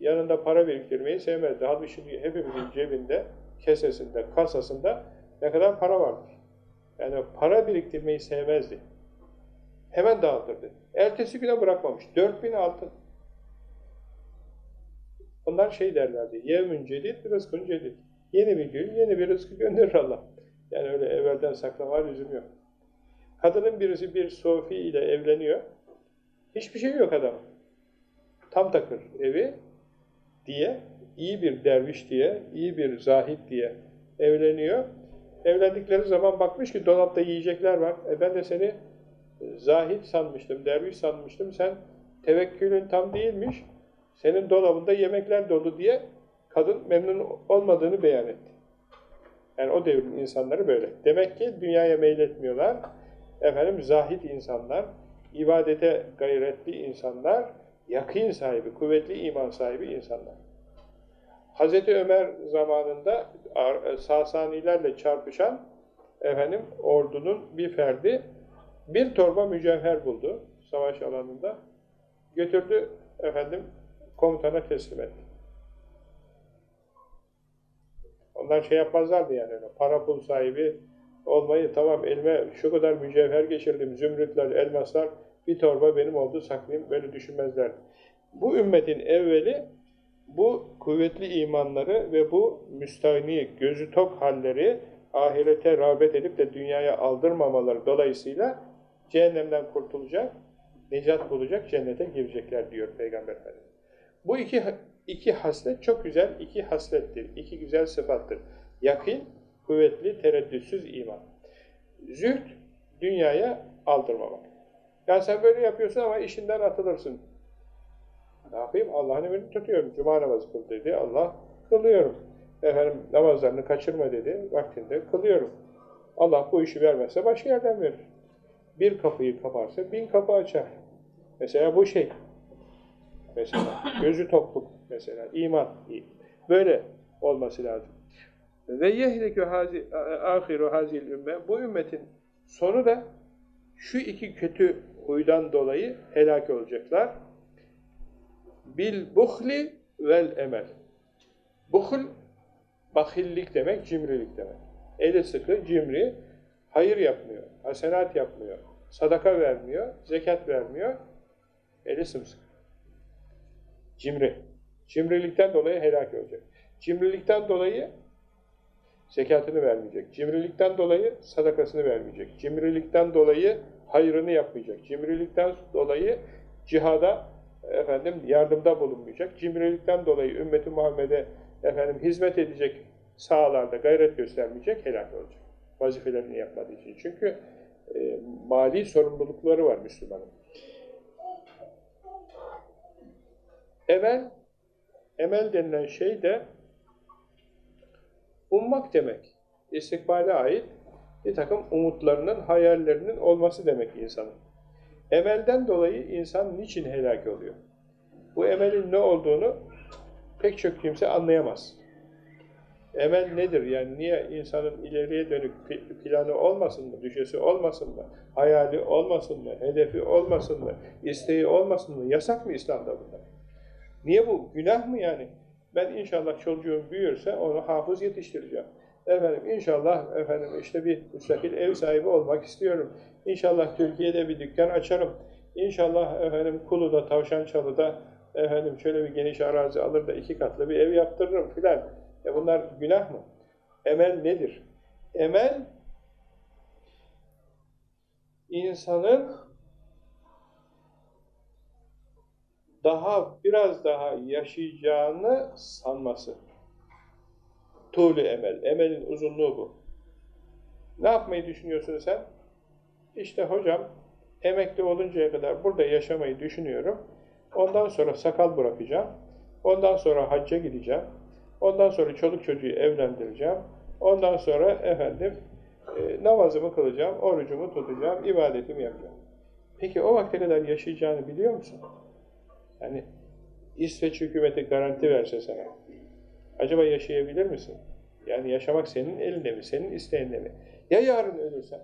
Yanında para biriktirmeyi sevmezdi. Halbuki hepimizin cebinde, kesesinde, kasasında ne kadar para vardır. Yani para biriktirmeyi sevmezdi. Hemen dağıtırdı. Ertesi güne bırakmamış. 4000 altın. Onlar şey derlerdi. Yevmün cedid, rızkın cedid. Yeni bir gün, yeni bir rızkı gönderir Allah. Yani öyle evvelden saklama lüzum yok. Kadının birisi bir sofi ile evleniyor. Hiçbir şey yok adam. Tam takır evi diye, iyi bir derviş diye, iyi bir zahit diye evleniyor. Evlendikleri zaman bakmış ki dolapta yiyecekler var. E ben de seni zahit sanmıştım, derviş sanmıştım. Sen tevekkülün tam değilmiş. Senin dolabında yemekler dolu diye kadın memnun olmadığını beyan etti. Yani o devrin insanları böyle. Demek ki dünyaya meyletmiyorlar. Efendim zahit insanlar, ibadete gayretli insanlar, yakın sahibi, kuvvetli iman sahibi insanlar. Hz. Ömer zamanında Sasanilerle çarpışan efendim ordunun bir ferdi bir torba mücevher buldu savaş alanında. Götürdü efendim komutana teslim etti. Onlar şey yapmazlardı yani. Para pul sahibi olmayı tamam elime şu kadar mücevher geçirdim, zümrütler, elmaslar bir torba benim oldu saklayayım böyle düşünmezler. Bu ümmetin evveli bu kuvvetli imanları ve bu müstahni, gözü tok halleri ahirete rağbet edip de dünyaya aldırmamaları dolayısıyla cehennemden kurtulacak, necat bulacak, cennete girecekler diyor Peygamber Efendimiz. Bu iki, iki haslet çok güzel iki haslettir, iki güzel sıfattır. Yakin, kuvvetli, tereddütsüz iman. Zühd, dünyaya aldırmamak. Yani sen böyle yapıyorsun ama işinden atılırsın. Ne yapayım? Allah'ın emrini tutuyorum. Cuma namazı kıl dedi. Allah kılıyorum. Efendim namazlarını kaçırma dedi. Vaktinde kılıyorum. Allah bu işi vermezse başka yerden verir. Bir kapıyı kaparsa bin kapı açar. Mesela bu şey. Mesela gözü tokluk mesela. iman. Böyle olması lazım. Ve yehlikü ahiru hazil ümme. Bu ümmetin sonu da şu iki kötü huydan dolayı helak olacaklar. Bil buhli vel emel. Buhl, bahillik demek, cimrilik demek. Eli sıkı, cimri, hayır yapmıyor, hasenat yapmıyor, sadaka vermiyor, zekat vermiyor, eli sımsıkı. Cimri. Cimrilikten dolayı helak olacak. Cimrilikten dolayı zekatını vermeyecek. Cimrilikten dolayı sadakasını vermeyecek. Cimrilikten dolayı hayrını yapmayacak. Cimrilikten dolayı cihada efendim yardımda bulunmayacak. Cimrilikten dolayı ümmeti Muhammed'e efendim hizmet edecek sahalarda gayret göstermeyecek, helak olacak. Vazifelerini yapmadığı için. Çünkü e, mali sorumlulukları var Müslümanın. Emel, emel denilen şey de ummak demek. İstikbale ait bir takım umutlarının, hayallerinin olması demek insanın. Emelden dolayı insan niçin helak oluyor? Bu emelin ne olduğunu pek çok kimse anlayamaz. Emel nedir? Yani niye insanın ileriye dönük planı olmasın mı, düşesi olmasın mı, hayali olmasın mı, hedefi olmasın mı, isteği olmasın mı? Yasak mı İslam'da bunlar? Niye bu? Günah mı yani? Ben inşallah çocuğum büyürse onu hafız yetiştireceğim. Efendim inşallah efendim işte bir müstakil ev sahibi olmak istiyorum. İnşallah Türkiye'de bir dükkan açarım. İnşallah efendim Kulu'da, Tavşançalı'da efendim şöyle bir geniş arazi alır da iki katlı bir ev yaptırırım filan. E bunlar günah mı? Emel nedir? Emel insanın daha biraz daha yaşayacağını sanması. Tuğlu emel. Emelin uzunluğu bu. Ne yapmayı düşünüyorsun sen? İşte hocam emekli oluncaya kadar burada yaşamayı düşünüyorum. Ondan sonra sakal bırakacağım. Ondan sonra hacca gideceğim. Ondan sonra çoluk çocuğu evlendireceğim. Ondan sonra efendim e, namazımı kılacağım, orucumu tutacağım, ibadetimi yapacağım. Peki o vakte kadar yaşayacağını biliyor musun? Yani İsveç hükümeti garanti verse sana, acaba yaşayabilir misin? Yani yaşamak senin elinde mi, senin isteğinde mi? Ya yarın ölürsen,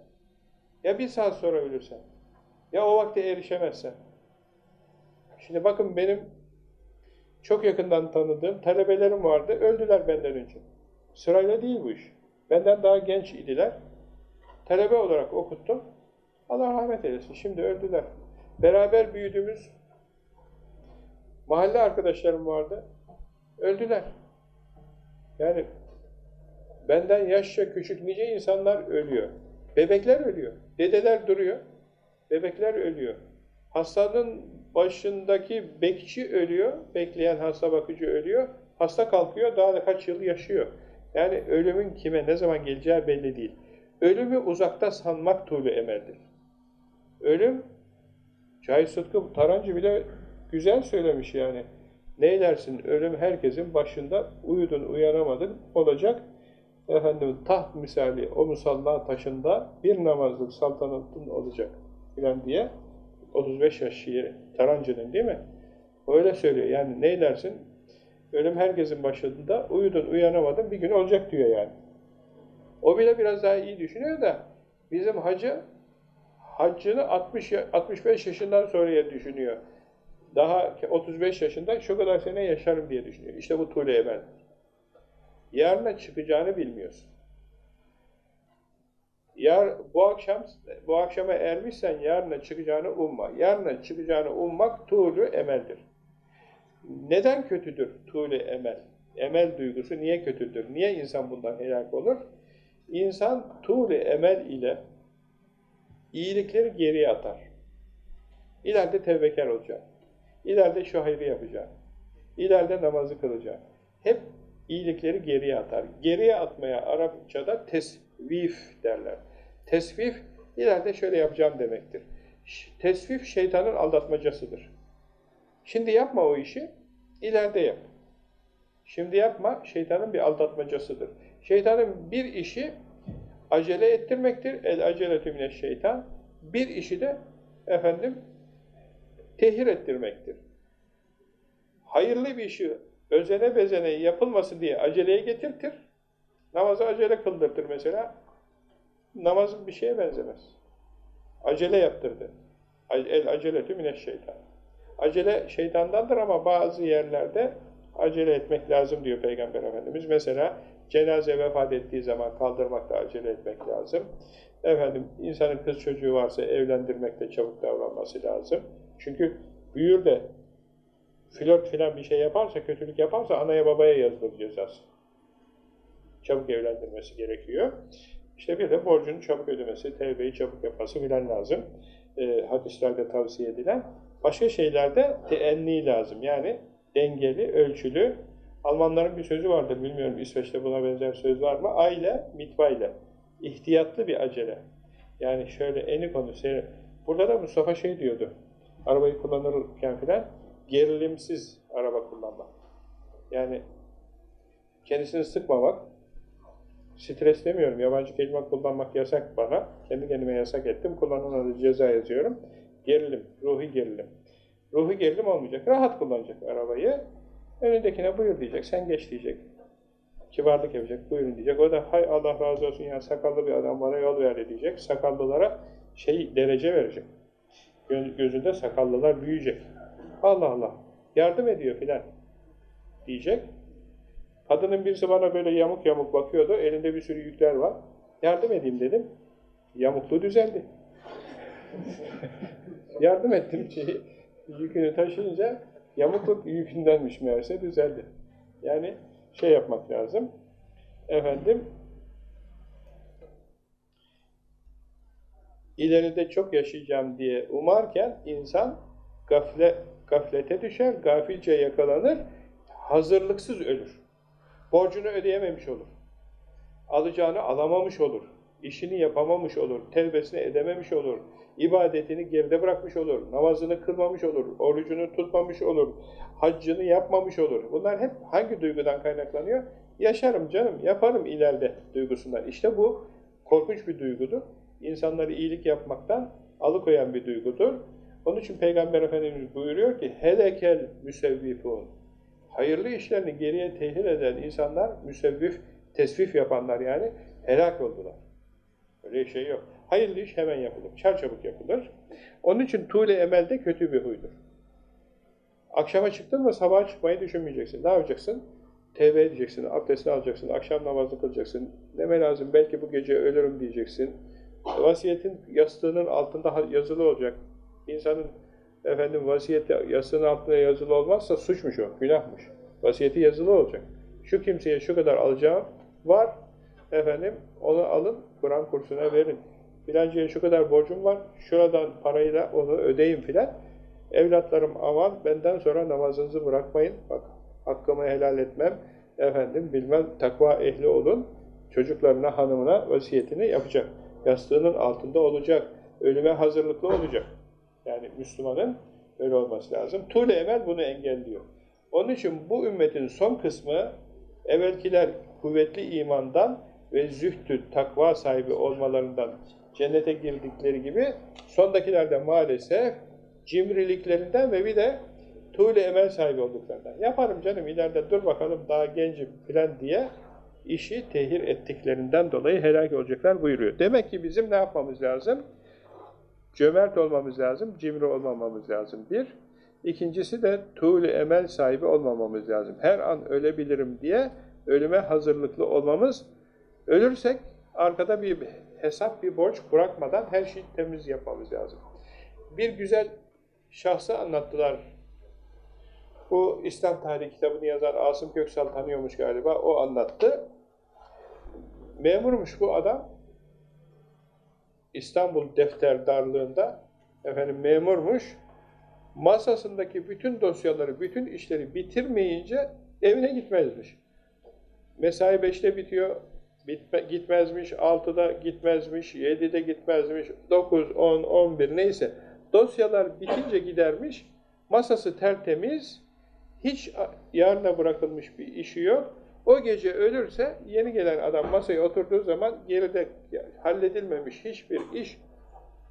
ya bir saat sonra ölürsen, ya o vakte erişemezsen. Şimdi bakın benim çok yakından tanıdığım talebelerim vardı, öldüler benden önce. Sırayla değil bu iş. Benden daha genç idiler. Talebe olarak okuttum. Allah rahmet eylesin. Şimdi öldüler. Beraber büyüdüğümüz mahalle arkadaşlarım vardı. Öldüler. Yani benden yaşça küçük nice insanlar ölüyor. Bebekler ölüyor. Dedeler duruyor. Bebekler ölüyor. Hastanın başındaki bekçi ölüyor. Bekleyen hasta bakıcı ölüyor. Hasta kalkıyor. Daha kaç yıl yaşıyor. Yani ölümün kime ne zaman geleceği belli değil. Ölümü uzakta sanmak tuğlu emeldir. Ölüm, Cahit Sıtkı Tarancı bile güzel söylemiş yani. Neylersin? Ölüm herkesin başında uyudun, uyanamadın olacak. Efendim taht misali o musalla taşında bir namazlık saltanatın olacak filan diye 35 yaş şiiri Tarancı'nın değil mi? Öyle söylüyor. Yani neylersin? Ölüm herkesin başında uyudun, uyanamadın bir gün olacak diyor yani. O bile biraz daha iyi düşünüyor da bizim hacı haccını 60 65 yaşından sonraya düşünüyor. Daha 35 yaşında şu kadar sene yaşarım diye düşünüyor. İşte bu tuğle emel. Yarına çıkacağını bilmiyorsun. Yar, bu akşam bu akşama ermişsen yarına çıkacağını umma. Yarına çıkacağını ummak tuğlu emeldir. Neden kötüdür tuğlu emel? Emel duygusu niye kötüdür? Niye insan bundan helak olur? İnsan tuğlu emel ile iyilikleri geriye atar. İleride tevbekar olacak. İleride şu hayrı yapacak. İleride namazı kılacak. Hep iyilikleri geriye atar. Geriye atmaya Arapçada tesvif derler. Tesvif, ileride şöyle yapacağım demektir. Tesvif şeytanın aldatmacasıdır. Şimdi yapma o işi, ileride yap. Şimdi yapma, şeytanın bir aldatmacasıdır. Şeytanın bir işi acele ettirmektir. El aceletü şeytan. Bir işi de efendim tehir ettirmektir. Hayırlı bir işi özene bezene yapılması diye aceleye getirtir. Namazı acele kıldırtır mesela. Namaz bir şeye benzemez. Acele yaptırdı. El aceletü mineş şeytan. Acele şeytandandır ama bazı yerlerde acele etmek lazım diyor Peygamber Efendimiz. Mesela cenaze vefat ettiği zaman kaldırmakta acele etmek lazım. Efendim, insanın kız çocuğu varsa evlendirmekte çabuk davranması lazım. Çünkü büyür de flört filan bir şey yaparsa, kötülük yaparsa anaya babaya yazılır cezası. Çabuk evlendirmesi gerekiyor. İşte bir de borcunu çabuk ödemesi, tevbeyi çabuk yapması filan lazım. E, hadislerde tavsiye edilen. Başka şeylerde teenni lazım. Yani dengeli, ölçülü. Almanların bir sözü vardır, bilmiyorum İsveç'te buna benzer söz var mı? Aile, mitvayle. İhtiyatlı bir acele. Yani şöyle eni konu. Burada da Mustafa şey diyordu. Arabayı kullanırken filan gerilimsiz araba kullanmak. Yani kendisini sıkmamak, stres demiyorum, yabancı kelime kullanmak yasak bana. Kendi kendime yasak ettim. Kullanana da ceza yazıyorum. Gerilim, ruhi gerilim. Ruhi gerilim olmayacak. Rahat kullanacak arabayı. Önündekine buyur diyecek, sen geç diyecek. Kibarlık yapacak, buyurun diyecek. O da hay Allah razı olsun ya sakallı bir adam bana yol ver diyecek. Sakallılara şey derece verecek. Gözünde sakallılar büyüyecek. Allah Allah yardım ediyor filan diyecek. Kadının birisi bana böyle yamuk yamuk bakıyordu. Elinde bir sürü yükler var. Yardım edeyim dedim. Yamukluğu düzeldi. yardım ettim. Şey, yükünü taşıyınca yamukluk yükündenmiş meğerse düzeldi. Yani şey yapmak lazım. Efendim ileride çok yaşayacağım diye umarken insan gafle, gaflete düşer, gafilce yakalanır, hazırlıksız ölür. Borcunu ödeyememiş olur. Alacağını alamamış olur. işini yapamamış olur. Tevbesini edememiş olur. ibadetini geride bırakmış olur. Namazını kılmamış olur. Orucunu tutmamış olur. Haccını yapmamış olur. Bunlar hep hangi duygudan kaynaklanıyor? Yaşarım canım, yaparım ileride duygusundan. İşte bu korkunç bir duygudur. İnsanları iyilik yapmaktan alıkoyan bir duygudur. Onun için Peygamber Efendimiz buyuruyor ki helekel müsevvifun hayırlı işlerini geriye tehir eden insanlar müsevvif, tesvif yapanlar yani helak oldular. Öyle şey yok. Hayırlı iş hemen yapılır. Çarçabuk yapılır. Onun için tuğle emel de kötü bir huydur. Akşama çıktın mı sabaha çıkmayı düşünmeyeceksin. Ne yapacaksın? Tevbe edeceksin, abdestini alacaksın, akşam namazını kılacaksın. Neme lazım? Belki bu gece ölürüm diyeceksin. Vasiyetin yastığının altında yazılı olacak. İnsanın efendim vasiyeti yastığın altında yazılı olmazsa suçmuş o, günahmış. Vasiyeti yazılı olacak. Şu kimseye şu kadar alacağım var, efendim onu alın, Kur'an kursuna verin. Filancaya şu kadar borcum var, şuradan parayla onu ödeyin filan. Evlatlarım aman benden sonra namazınızı bırakmayın. Bak hakkımı helal etmem. Efendim bilmem takva ehli olun. Çocuklarına, hanımına vasiyetini yapacak. Yastığının altında olacak. Ölüme hazırlıklı olacak. Yani Müslümanın öyle olması lazım. Tuğle emel bunu engelliyor. Onun için bu ümmetin son kısmı evvelkiler kuvvetli imandan ve zühtü, takva sahibi olmalarından cennete girdikleri gibi sondakiler de maalesef cimriliklerinden ve bir de tuğle emel sahibi olduklarından. Yaparım canım ileride dur bakalım daha gencim filan diye işi tehir ettiklerinden dolayı helak olacaklar buyuruyor. Demek ki bizim ne yapmamız lazım? Cömert olmamız lazım, cimri olmamamız lazım. Bir. İkincisi de tuğlu emel sahibi olmamamız lazım. Her an ölebilirim diye ölüme hazırlıklı olmamız. Ölürsek arkada bir hesap, bir borç bırakmadan her şeyi temiz yapmamız lazım. Bir güzel şahsı anlattılar. Bu İslam tarihi kitabını yazan Asım Köksal tanıyormuş galiba, o anlattı. Memurmuş bu adam. İstanbul defterdarlığında efendim memurmuş. Masasındaki bütün dosyaları, bütün işleri bitirmeyince evine gitmezmiş. Mesai 5'te bitiyor, bitme, gitmezmiş, 6'da gitmezmiş, 7'de gitmezmiş, 9, 10, 11 neyse. Dosyalar bitince gidermiş, masası tertemiz, hiç yarına bırakılmış bir işi yok. O gece ölürse yeni gelen adam masaya oturduğu zaman geride halledilmemiş hiçbir iş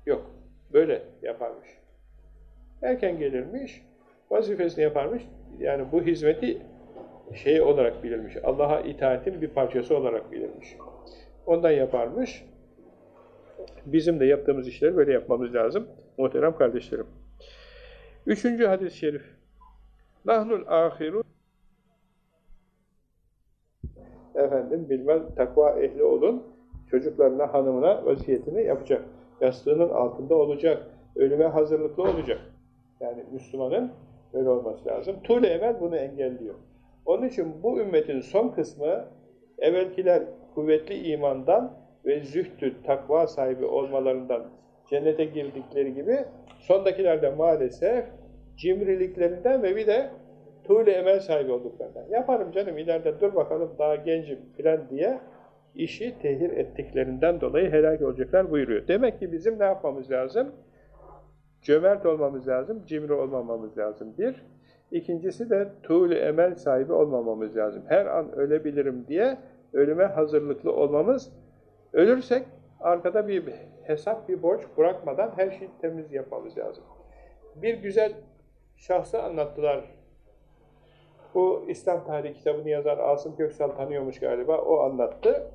yok. Böyle yaparmış. Erken gelirmiş, vazifesini yaparmış. Yani bu hizmeti şey olarak bilirmiş. Allah'a itaatin bir parçası olarak bilirmiş. Ondan yaparmış. Bizim de yaptığımız işleri böyle yapmamız lazım. Muhterem kardeşlerim. Üçüncü hadis-i şerif. Nahnul ahiru Efendim bilmem takva ehli olun. Çocuklarına, hanımına vasiyetini yapacak. Yastığının altında olacak. Ölüme hazırlıklı olacak. Yani Müslümanın böyle olması lazım. Tuğle emel bunu engelliyor. Onun için bu ümmetin son kısmı evvelkiler kuvvetli imandan ve zühtü, takva sahibi olmalarından cennete girdikleri gibi sondakiler de maalesef cimriliklerinden ve bir de tuğle emel sahibi olduklarından. Yaparım canım ileride dur bakalım daha gencim filan diye işi tehir ettiklerinden dolayı helak olacaklar buyuruyor. Demek ki bizim ne yapmamız lazım? Cömert olmamız lazım, cimri olmamamız lazım. Bir. İkincisi de tuğlu emel sahibi olmamamız lazım. Her an ölebilirim diye ölüme hazırlıklı olmamız. Ölürsek arkada bir hesap, bir borç bırakmadan her şeyi temiz yapmamız lazım. Bir güzel şahsı anlattılar. Bu İslam tarihi kitabını yazan Asım Köksal tanıyormuş galiba, o anlattı.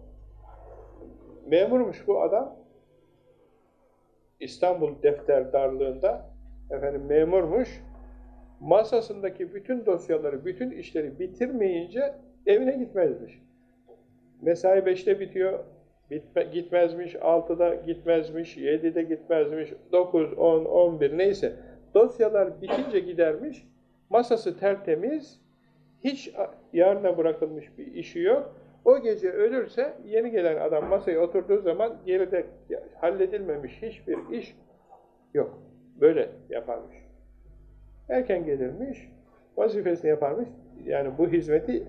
Memurmuş bu adam. İstanbul defterdarlığında efendim memurmuş masasındaki bütün dosyaları, bütün işleri bitirmeyince evine gitmezmiş. Mesai 5'te bitiyor, bitme, gitmezmiş, 6'da gitmezmiş, 7'de gitmezmiş, 9, 10, 11 neyse. Dosyalar bitince gidermiş, masası tertemiz, hiç yarına bırakılmış bir işi yok. O gece ölürse yeni gelen adam masaya oturduğu zaman geride halledilmemiş hiçbir iş yok. Böyle yaparmış. Erken gelirmiş, vazifesini yaparmış. Yani bu hizmeti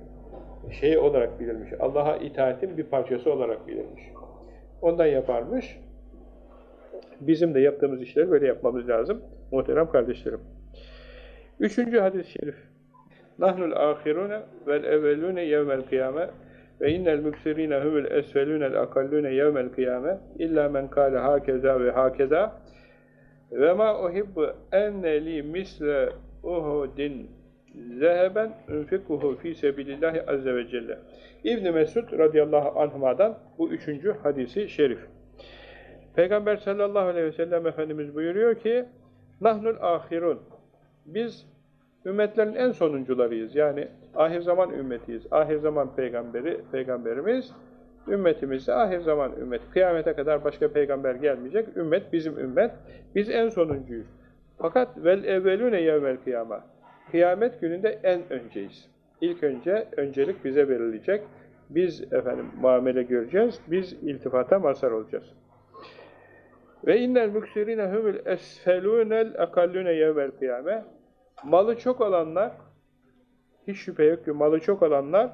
şey olarak bilirmiş. Allah'a itaatin bir parçası olarak bilirmiş. Ondan yaparmış. Bizim de yaptığımız işleri böyle yapmamız lazım. Muhterem kardeşlerim. Üçüncü hadis-i şerif. Nahnul ahirune vel evvelune yevmel kıyame ve innel müksirine humul esfelunel akallune yevmel kıyame illa men kâle hakeza ve hakeza ve ma uhibbu enne li misle uhudin zeheben unfikuhu fi sebilillahi azze ve celle. İbn Mesud radıyallahu anhuma'dan bu üçüncü hadisi şerif. Peygamber sallallahu aleyhi ve sellem Efendimiz buyuruyor ki Nahnul ahirun Biz ümmetlerin en sonuncularıyız. Yani ahir zaman ümmetiyiz. Ahir zaman peygamberi, peygamberimiz Ümmetimiz de ahir zaman ümmet. Kıyamete kadar başka peygamber gelmeyecek. Ümmet bizim ümmet. Biz en sonuncuyuz. Fakat vel evvelune yevmel kıyama. Kıyamet gününde en önceyiz. İlk önce öncelik bize verilecek. Biz efendim muamele göreceğiz. Biz iltifata mazhar olacağız. Ve innel müksirine humul esfelunel akallune yevmel kıyame. Malı çok olanlar hiç şüphe yok ki malı çok olanlar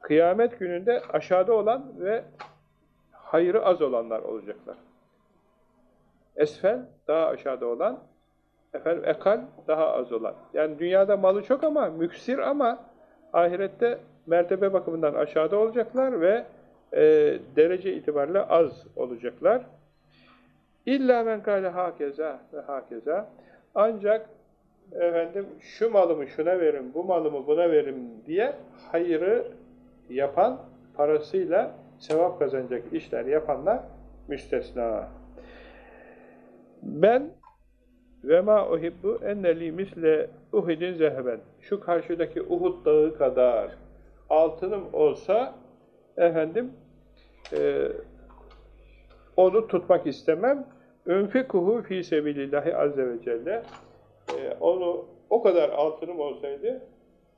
kıyamet gününde aşağıda olan ve hayrı az olanlar olacaklar. Esfel daha aşağıda olan, efendim ekal daha az olan. Yani dünyada malı çok ama müksir ama ahirette mertebe bakımından aşağıda olacaklar ve e, derece itibariyle az olacaklar. İlla men kâle hakeza ve hakeza ancak efendim şu malımı şuna verin, bu malımı buna verin diye hayrı yapan, parasıyla sevap kazanacak işler yapanlar müstesna. Ben ve ma uhibbu enneli misle uhidin zeheben. Şu karşıdaki Uhud dağı kadar altınım olsa efendim e, onu tutmak istemem. Önfikuhu fi sebilillahi azze ve celle. E, onu o kadar altınım olsaydı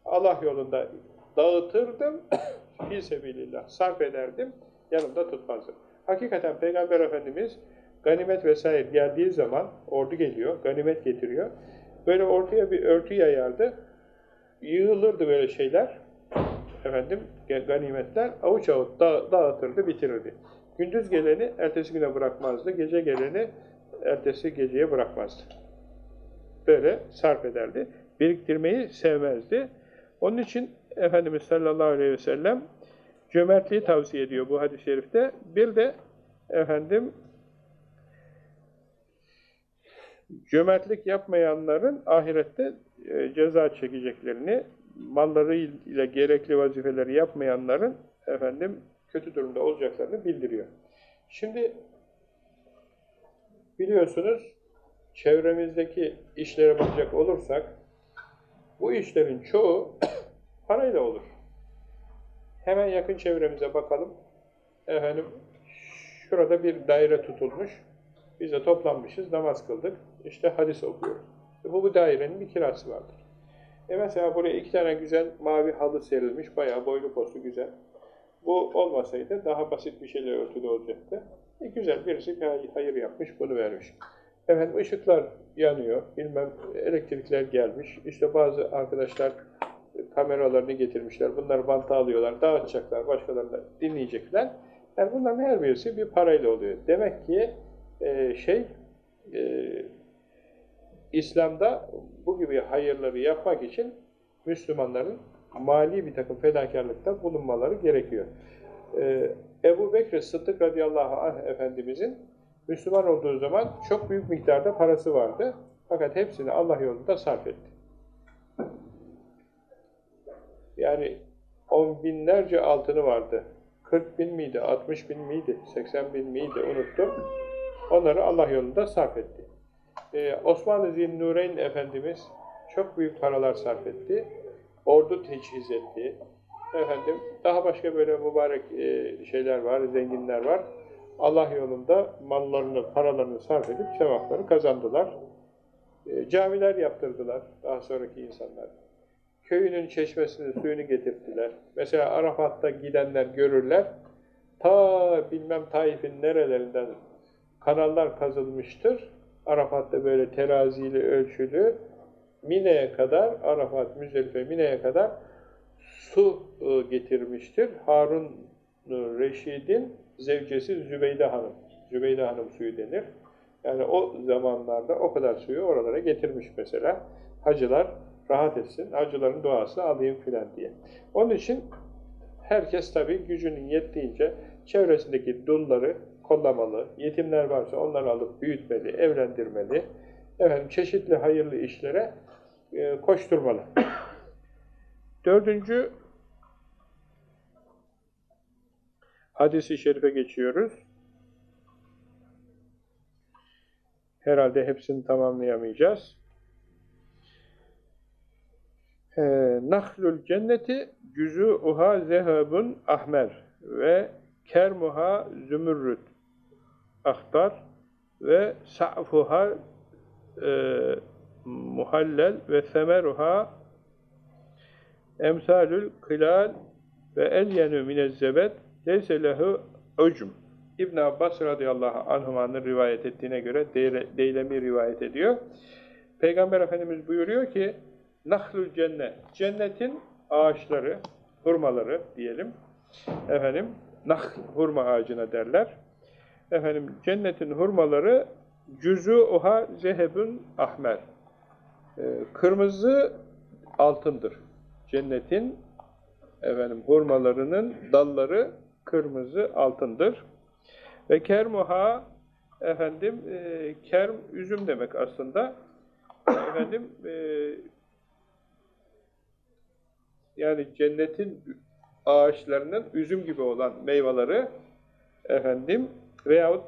Allah yolunda dağıtırdım fi sebilillah sarf ederdim yanımda tutmazdım. Hakikaten Peygamber Efendimiz ganimet vesaire geldiği zaman ordu geliyor, ganimet getiriyor. Böyle ortaya bir örtü yayardı. Yığılırdı böyle şeyler. Efendim ganimetler avuç avuç da dağıtırdı, bitirirdi. Gündüz geleni ertesi güne bırakmazdı. Gece geleni ertesi geceye bırakmazdı. Böyle sarf ederdi. Biriktirmeyi sevmezdi. Onun için Efendimiz sallallahu aleyhi ve sellem cömertliği tavsiye ediyor bu hadis-i şerifte. Bir de efendim cömertlik yapmayanların ahirette e, ceza çekeceklerini, malları ile gerekli vazifeleri yapmayanların efendim kötü durumda olacaklarını bildiriyor. Şimdi biliyorsunuz çevremizdeki işlere bakacak olursak bu işlerin çoğu parayla olur. Hemen yakın çevremize bakalım. Efendim şurada bir daire tutulmuş. Biz de toplanmışız, namaz kıldık. İşte hadis okuyoruz. E bu, bu dairenin bir kirası vardır. E mesela buraya iki tane güzel mavi halı serilmiş, bayağı boylu postu güzel. Bu olmasaydı daha basit bir şeyle örtülü olacaktı. E güzel, birisi hayır yapmış, bunu vermiş. Efendim ışıklar yanıyor, bilmem elektrikler gelmiş. İşte bazı arkadaşlar kameralarını getirmişler, bunları banta alıyorlar, dağıtacaklar, başkalarını dinleyecekler. Yani bunların her birisi bir parayla oluyor. Demek ki e, şey, e, İslam'da bu gibi hayırları yapmak için Müslümanların mali bir takım fedakarlıkta bulunmaları gerekiyor. Ee, Ebu Bekir Sıddık radıyallahu anh Efendimizin Müslüman olduğu zaman çok büyük miktarda parası vardı. Fakat hepsini Allah yolunda sarf etti. Yani on binlerce altını vardı. 40 bin miydi, 60 bin miydi, 80 bin miydi unuttum. Onları Allah yolunda sarf etti. Ee, Osmanlı Zinnureyn Efendimiz çok büyük paralar sarf etti. Ordu teçhiz etti. Efendim, daha başka böyle mübarek e, şeyler var, zenginler var. Allah yolunda mallarını, paralarını sarf edip sevapları kazandılar. E, camiler yaptırdılar daha sonraki insanlar. Köyünün çeşmesini, suyunu getirdiler. Mesela Arafat'ta gidenler görürler. Ta bilmem Taif'in nerelerinden kanallar kazılmıştır. Arafat'ta böyle teraziyle ölçülü. Mine'ye kadar, Arafat, Müzdelife, Mine'ye kadar su ıı, getirmiştir. Harun ıı, Reşid'in zevcesi Zübeyde Hanım. Zübeyde Hanım suyu denir. Yani o zamanlarda o kadar suyu oralara getirmiş mesela. Hacılar rahat etsin, hacıların duasını alayım filan diye. Onun için herkes tabii gücünün yettiğince çevresindeki dulları kollamalı, yetimler varsa onları alıp büyütmeli, evlendirmeli, efendim çeşitli hayırlı işlere e, koşturmalı. Dördüncü hadisi şerife geçiyoruz. Herhalde hepsini tamamlayamayacağız. Ee, Nahlul cenneti cüzû'uha zehabun ahmer ve kermuha zümürrüt ahtar ve sa'fuha e, muhallel ve semeruha emsalül kılal ve elyenü minezzebet leyse lehu ucm. İbn Abbas radıyallahu anhümanın rivayet ettiğine göre Deylemi rivayet ediyor. Peygamber Efendimiz buyuruyor ki Nahlül cennet, cennetin ağaçları, hurmaları diyelim. Efendim, nahl hurma ağacına derler. Efendim, cennetin hurmaları cüzü oha zehebün ahmer. Ee, kırmızı altındır. Cennetin efendim hurmalarının dalları kırmızı altındır. Ve kermuha efendim e, kerm üzüm demek aslında. efendim e, yani cennetin ağaçlarının üzüm gibi olan meyveleri efendim veyahut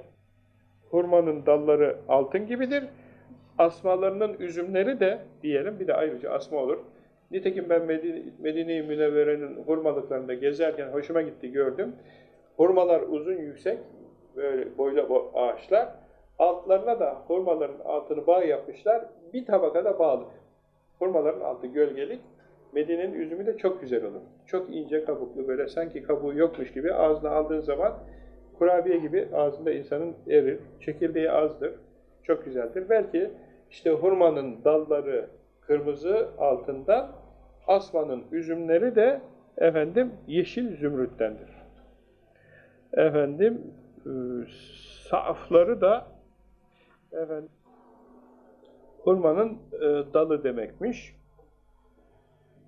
hurmanın dalları altın gibidir. Asmalarının üzümleri de diyelim bir de ayrıca asma olur. Nitekim ben Medine-i Münevvere'nin hurmalıklarında gezerken hoşuma gitti gördüm. Hurmalar uzun yüksek, böyle boyla bo ağaçlar. Altlarına da hurmaların altını bağ yapmışlar. Bir tabakada bağlı. Hurmaların altı gölgelik. Medine'nin üzümü de çok güzel olur. Çok ince kabuklu böyle sanki kabuğu yokmuş gibi ağzına aldığın zaman kurabiye gibi ağzında insanın erir. Çekirdeği azdır. Çok güzeldir. Belki işte hurmanın dalları kırmızı altında asmanın üzümleri de efendim yeşil zümrüttendir. Efendim e, safları da efendim hurmanın e, dalı demekmiş.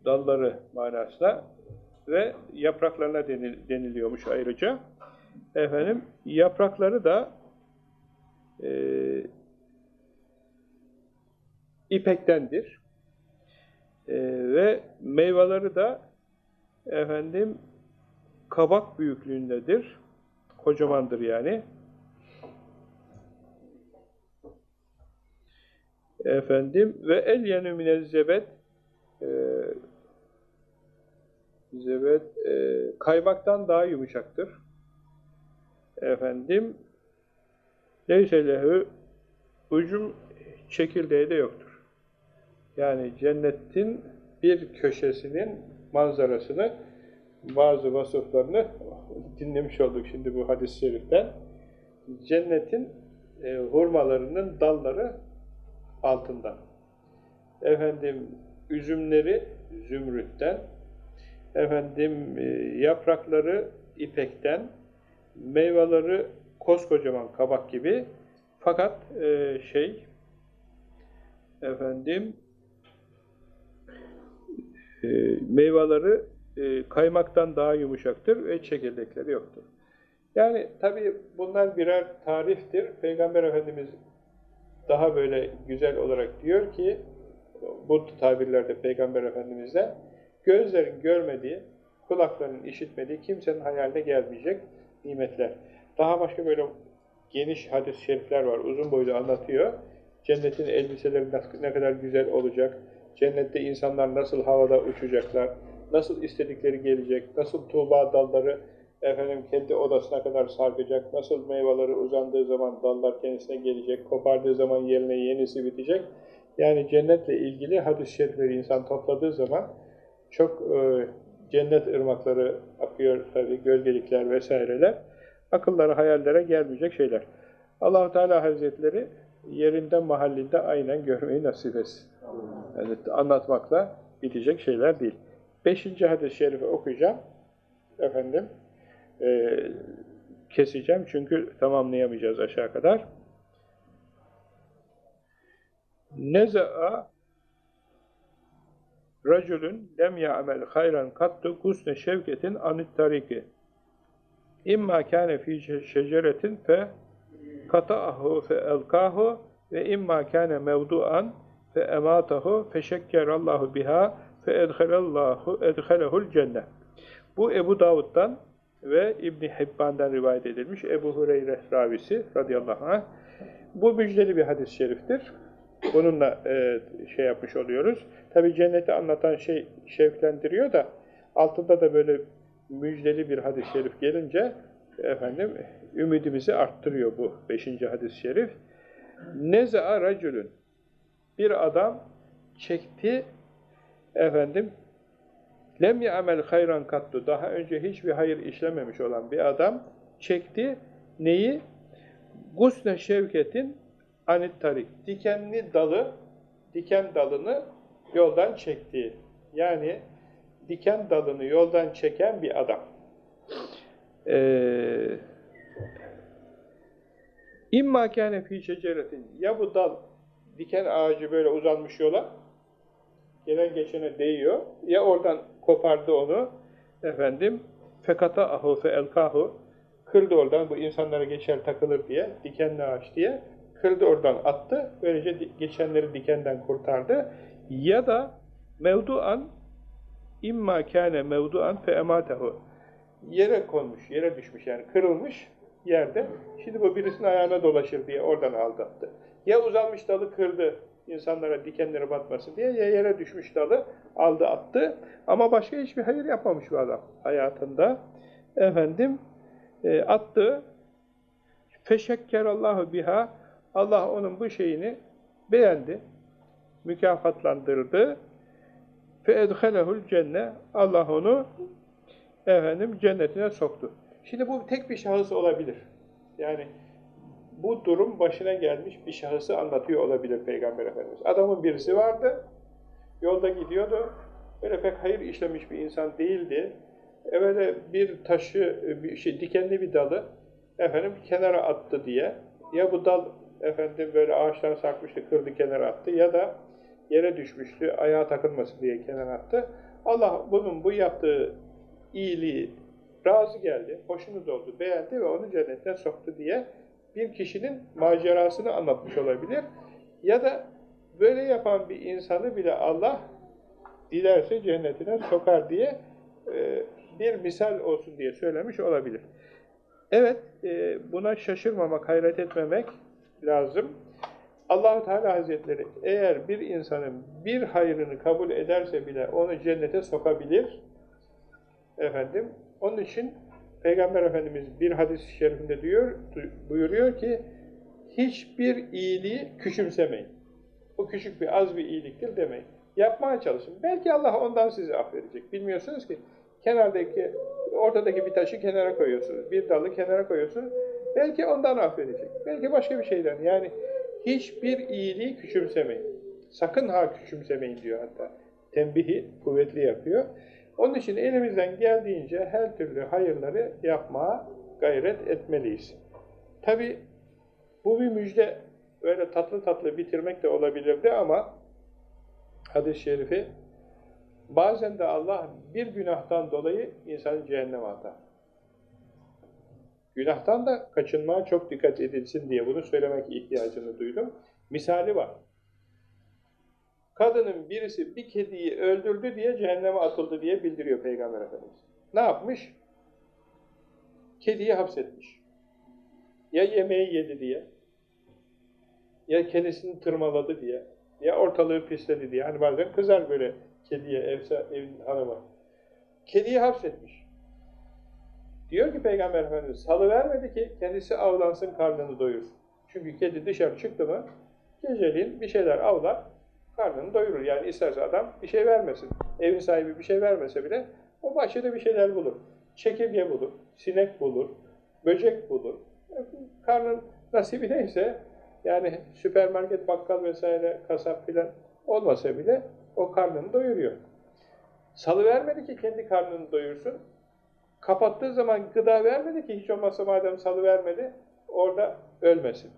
Dalları manasına ve yapraklarına denil, deniliyormuş ayrıca. Efendim yaprakları da e, ipektendir. E, ve meyveleri de efendim kabak büyüklüğündedir. Kocamandır yani. Efendim ve el yenü minezzebet e, zebet e, kaymaktan daha yumuşaktır. Efendim neyse lehu ucum çekirdeği de yoktur. Yani cennetin bir köşesinin manzarasını bazı vasıflarını dinlemiş olduk şimdi bu hadis-i şeriften. Cennetin e, hurmalarının dalları altından. Efendim üzümleri zümrütten, efendim e, yaprakları ipekten, meyveleri koskocaman kabak gibi fakat e, şey efendim e, meyveleri e, kaymaktan daha yumuşaktır ve çekirdekleri yoktur. Yani tabi bunlar birer tariftir. Peygamber Efendimiz daha böyle güzel olarak diyor ki bu tabirlerde Peygamber Efendimiz'de gözlerin görmediği, kulakların işitmediği, kimsenin hayaline gelmeyecek nimetler. Daha başka böyle geniş hadis-i şerifler var, uzun boylu anlatıyor. Cennetin elbiseleri ne kadar güzel olacak, cennette insanlar nasıl havada uçacaklar, nasıl istedikleri gelecek, nasıl tuğba dalları efendim kendi odasına kadar sarkacak, nasıl meyveleri uzandığı zaman dallar kendisine gelecek, kopardığı zaman yerine yenisi bitecek. Yani cennetle ilgili hadis-i şerifleri insan topladığı zaman çok e, cennet ırmakları akıyor tabi, gölgelikler vesaireler. Akıllara, hayallere gelmeyecek şeyler. allah Teala Hazretleri yerinden mahallinde aynen görmeyi nasip etsin. Yani anlatmakla bitecek şeyler değil. Beşinci hadis-i şerifi okuyacağım. Efendim, e, keseceğim çünkü tamamlayamayacağız aşağı kadar. Neza'a racülün lem ya'mel hayran kattu gusne şevketin anit tariki imma kâne fî şeceretin fe kata'ahu fe elkahu ve imma kâne mevdu'an fe emâtahu fe şekkerallahu biha fe edhelallahu edhelehul cennet. Bu Ebu Davud'dan ve İbn Hibban'dan rivayet edilmiş Ebu Hureyre ravisi radıyallahu anh. Bu müjdeli bir hadis-i şeriftir. Bununla e, şey yapmış oluyoruz. Tabi cenneti anlatan şey şevklendiriyor da altında da böyle müjdeli bir hadis-i şerif gelince efendim ümidimizi arttırıyor bu beşinci hadis-i şerif. Neza'a racülün bir adam çekti efendim lem ya'mel hayran kattu daha önce hiçbir hayır işlememiş olan bir adam çekti neyi? Gusne şevketin anit tarik. Dikenli dalı, diken dalını yoldan çekti. Yani diken dalını yoldan çeken bir adam. Ee, İmma kâne fî şeceretin ya bu dal diken ağacı böyle uzanmış yola gelen geçene değiyor ya oradan kopardı onu efendim fekata ahu fe elkahu kırdı oradan bu insanlara geçer takılır diye dikenli ağaç diye kırdı oradan attı böylece geçenleri dikenden kurtardı ya da mevduan imma kâne mevduan fe ematehu yere konmuş, yere düşmüş yani kırılmış yerde. Şimdi bu birisinin ayağına dolaşır diye oradan aldattı. Ya uzanmış dalı kırdı, insanlara dikenleri batmasın diye ya yere düşmüş dalı aldı attı. Ama başka hiçbir hayır yapmamış bu adam hayatında. Efendim e, attı. Feşekkerallahu biha. Allah onun bu şeyini beğendi. Mükafatlandırdı. Edhelehul cenne. Allah onu efendim cennetine soktu. Şimdi bu tek bir şahıs olabilir. Yani bu durum başına gelmiş bir şahısı anlatıyor olabilir Peygamber Efendimiz. Adamın birisi vardı, yolda gidiyordu, böyle pek hayır işlemiş bir insan değildi. Evvela bir taşı, bir şey, dikenli bir dalı efendim kenara attı diye, ya bu dal efendim böyle ağaçtan sarkmıştı, kırdı kenara attı ya da yere düşmüştü, ayağa takılmasın diye kenara attı. Allah bunun bu yaptığı iyiliği razı geldi, hoşunu doldu, beğendi ve onu cennetten soktu diye bir kişinin macerasını anlatmış olabilir. Ya da böyle yapan bir insanı bile Allah dilerse cennetine sokar diye e, bir misal olsun diye söylemiş olabilir. Evet, e, buna şaşırmamak, hayret etmemek lazım. Allahu Teala Hazretleri eğer bir insanın bir hayrını kabul ederse bile onu cennete sokabilir. Efendim, onun için Peygamber Efendimiz bir hadis-i şerifinde diyor, buyuruyor ki hiçbir iyiliği küçümsemeyin. Bu küçük bir az bir iyiliktir demeyin. Yapmaya çalışın. Belki Allah ondan sizi affedecek. Bilmiyorsunuz ki kenardaki, ortadaki bir taşı kenara koyuyorsunuz. Bir dalı kenara koyuyorsunuz. Belki ondan affedecek. Belki başka bir şeyden. Yani hiçbir iyiliği küçümsemeyin. Sakın ha küçümsemeyin diyor hatta. Tembihi kuvvetli yapıyor. Onun için elimizden geldiğince her türlü hayırları yapmaya gayret etmeliyiz. Tabi bu bir müjde böyle tatlı tatlı bitirmek de olabilirdi ama hadis-i şerifi bazen de Allah bir günahtan dolayı insanı cehenneme atar. Günahtan da kaçınmaya çok dikkat edilsin diye bunu söylemek ihtiyacını duydum. Misali var. Kadının birisi bir kediyi öldürdü diye cehenneme atıldı diye bildiriyor Peygamber Efendimiz. Ne yapmış? Kediyi hapsetmiş. Ya yemeği yedi diye, ya kendisini tırmaladı diye, ya ortalığı pisledi diye. Hani bazen kızar böyle kediye, evse, evin hanımı. Kediyi hapsetmiş. Diyor ki Peygamber Efendimiz, salı vermedi ki kendisi avlansın, karnını doyursun. Çünkü kedi dışarı çıktı mı, geceliğin bir şeyler avlar, karnını doyurur. Yani isterse adam bir şey vermesin. Evin sahibi bir şey vermese bile o bahçede bir şeyler bulur. Çekirge bulur, sinek bulur, böcek bulur. Karnın nasibi neyse yani süpermarket, bakkal vesaire, kasap filan olmasa bile o karnını doyuruyor. Salı vermedi ki kendi karnını doyursun. Kapattığı zaman gıda vermedi ki hiç olmazsa madem salı vermedi orada ölmesin.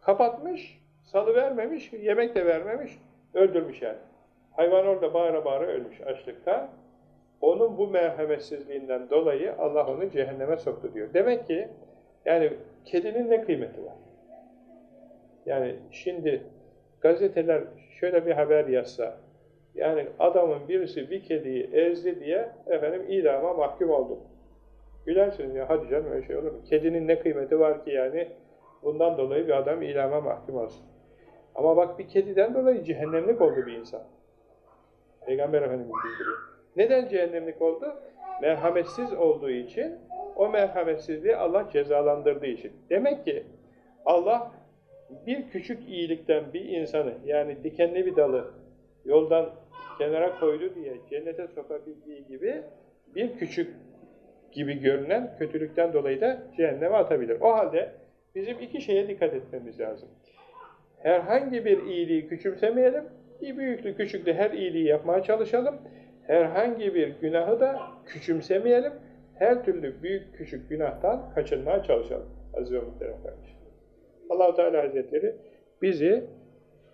Kapatmış, salı vermemiş, yemek de vermemiş, öldürmüş yani. Hayvan orada bağıra bağıra ölmüş açlıktan. Onun bu merhametsizliğinden dolayı Allah onu cehenneme soktu diyor. Demek ki yani kedinin ne kıymeti var? Yani şimdi gazeteler şöyle bir haber yazsa, yani adamın birisi bir kediyi ezdi diye efendim idama mahkum oldu. Gülersiniz ya hadi canım öyle şey olur mu? Kedinin ne kıymeti var ki yani bundan dolayı bir adam idama mahkum olsun. Ama bak bir kediden dolayı cehennemlik oldu bir insan. Peygamber Efendimiz bildiriyor. Neden cehennemlik oldu? Merhametsiz olduğu için, o merhametsizliği Allah cezalandırdığı için. Demek ki Allah bir küçük iyilikten bir insanı, yani dikenli bir dalı yoldan kenara koydu diye cennete sokabildiği gibi bir küçük gibi görünen kötülükten dolayı da cehenneme atabilir. O halde bizim iki şeye dikkat etmemiz lazım. Herhangi bir iyiliği küçümsemeyelim, büyüklü küçüklü her iyiliği yapmaya çalışalım. Herhangi bir günahı da küçümsemeyelim. Her türlü büyük küçük günahtan kaçınmaya çalışalım. Aziz ve muhterem kardeşim. allah Teala Hazretleri bizi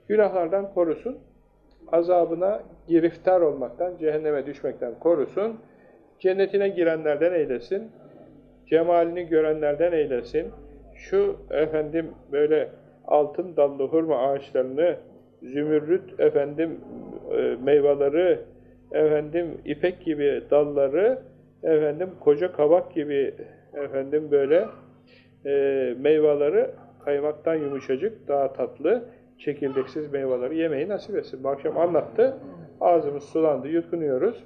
günahlardan korusun, azabına giriftar olmaktan, cehenneme düşmekten korusun, cennetine girenlerden eylesin, cemalini görenlerden eylesin, şu efendim böyle altın dallı hurma ağaçlarını, zümürrüt efendim e, meyveleri, efendim ipek gibi dalları, efendim koca kabak gibi efendim böyle e, meyveleri kaymaktan yumuşacık, daha tatlı, çekirdeksiz meyveleri yemeyi nasip etsin. Bu akşam anlattı, ağzımız sulandı, yutkunuyoruz.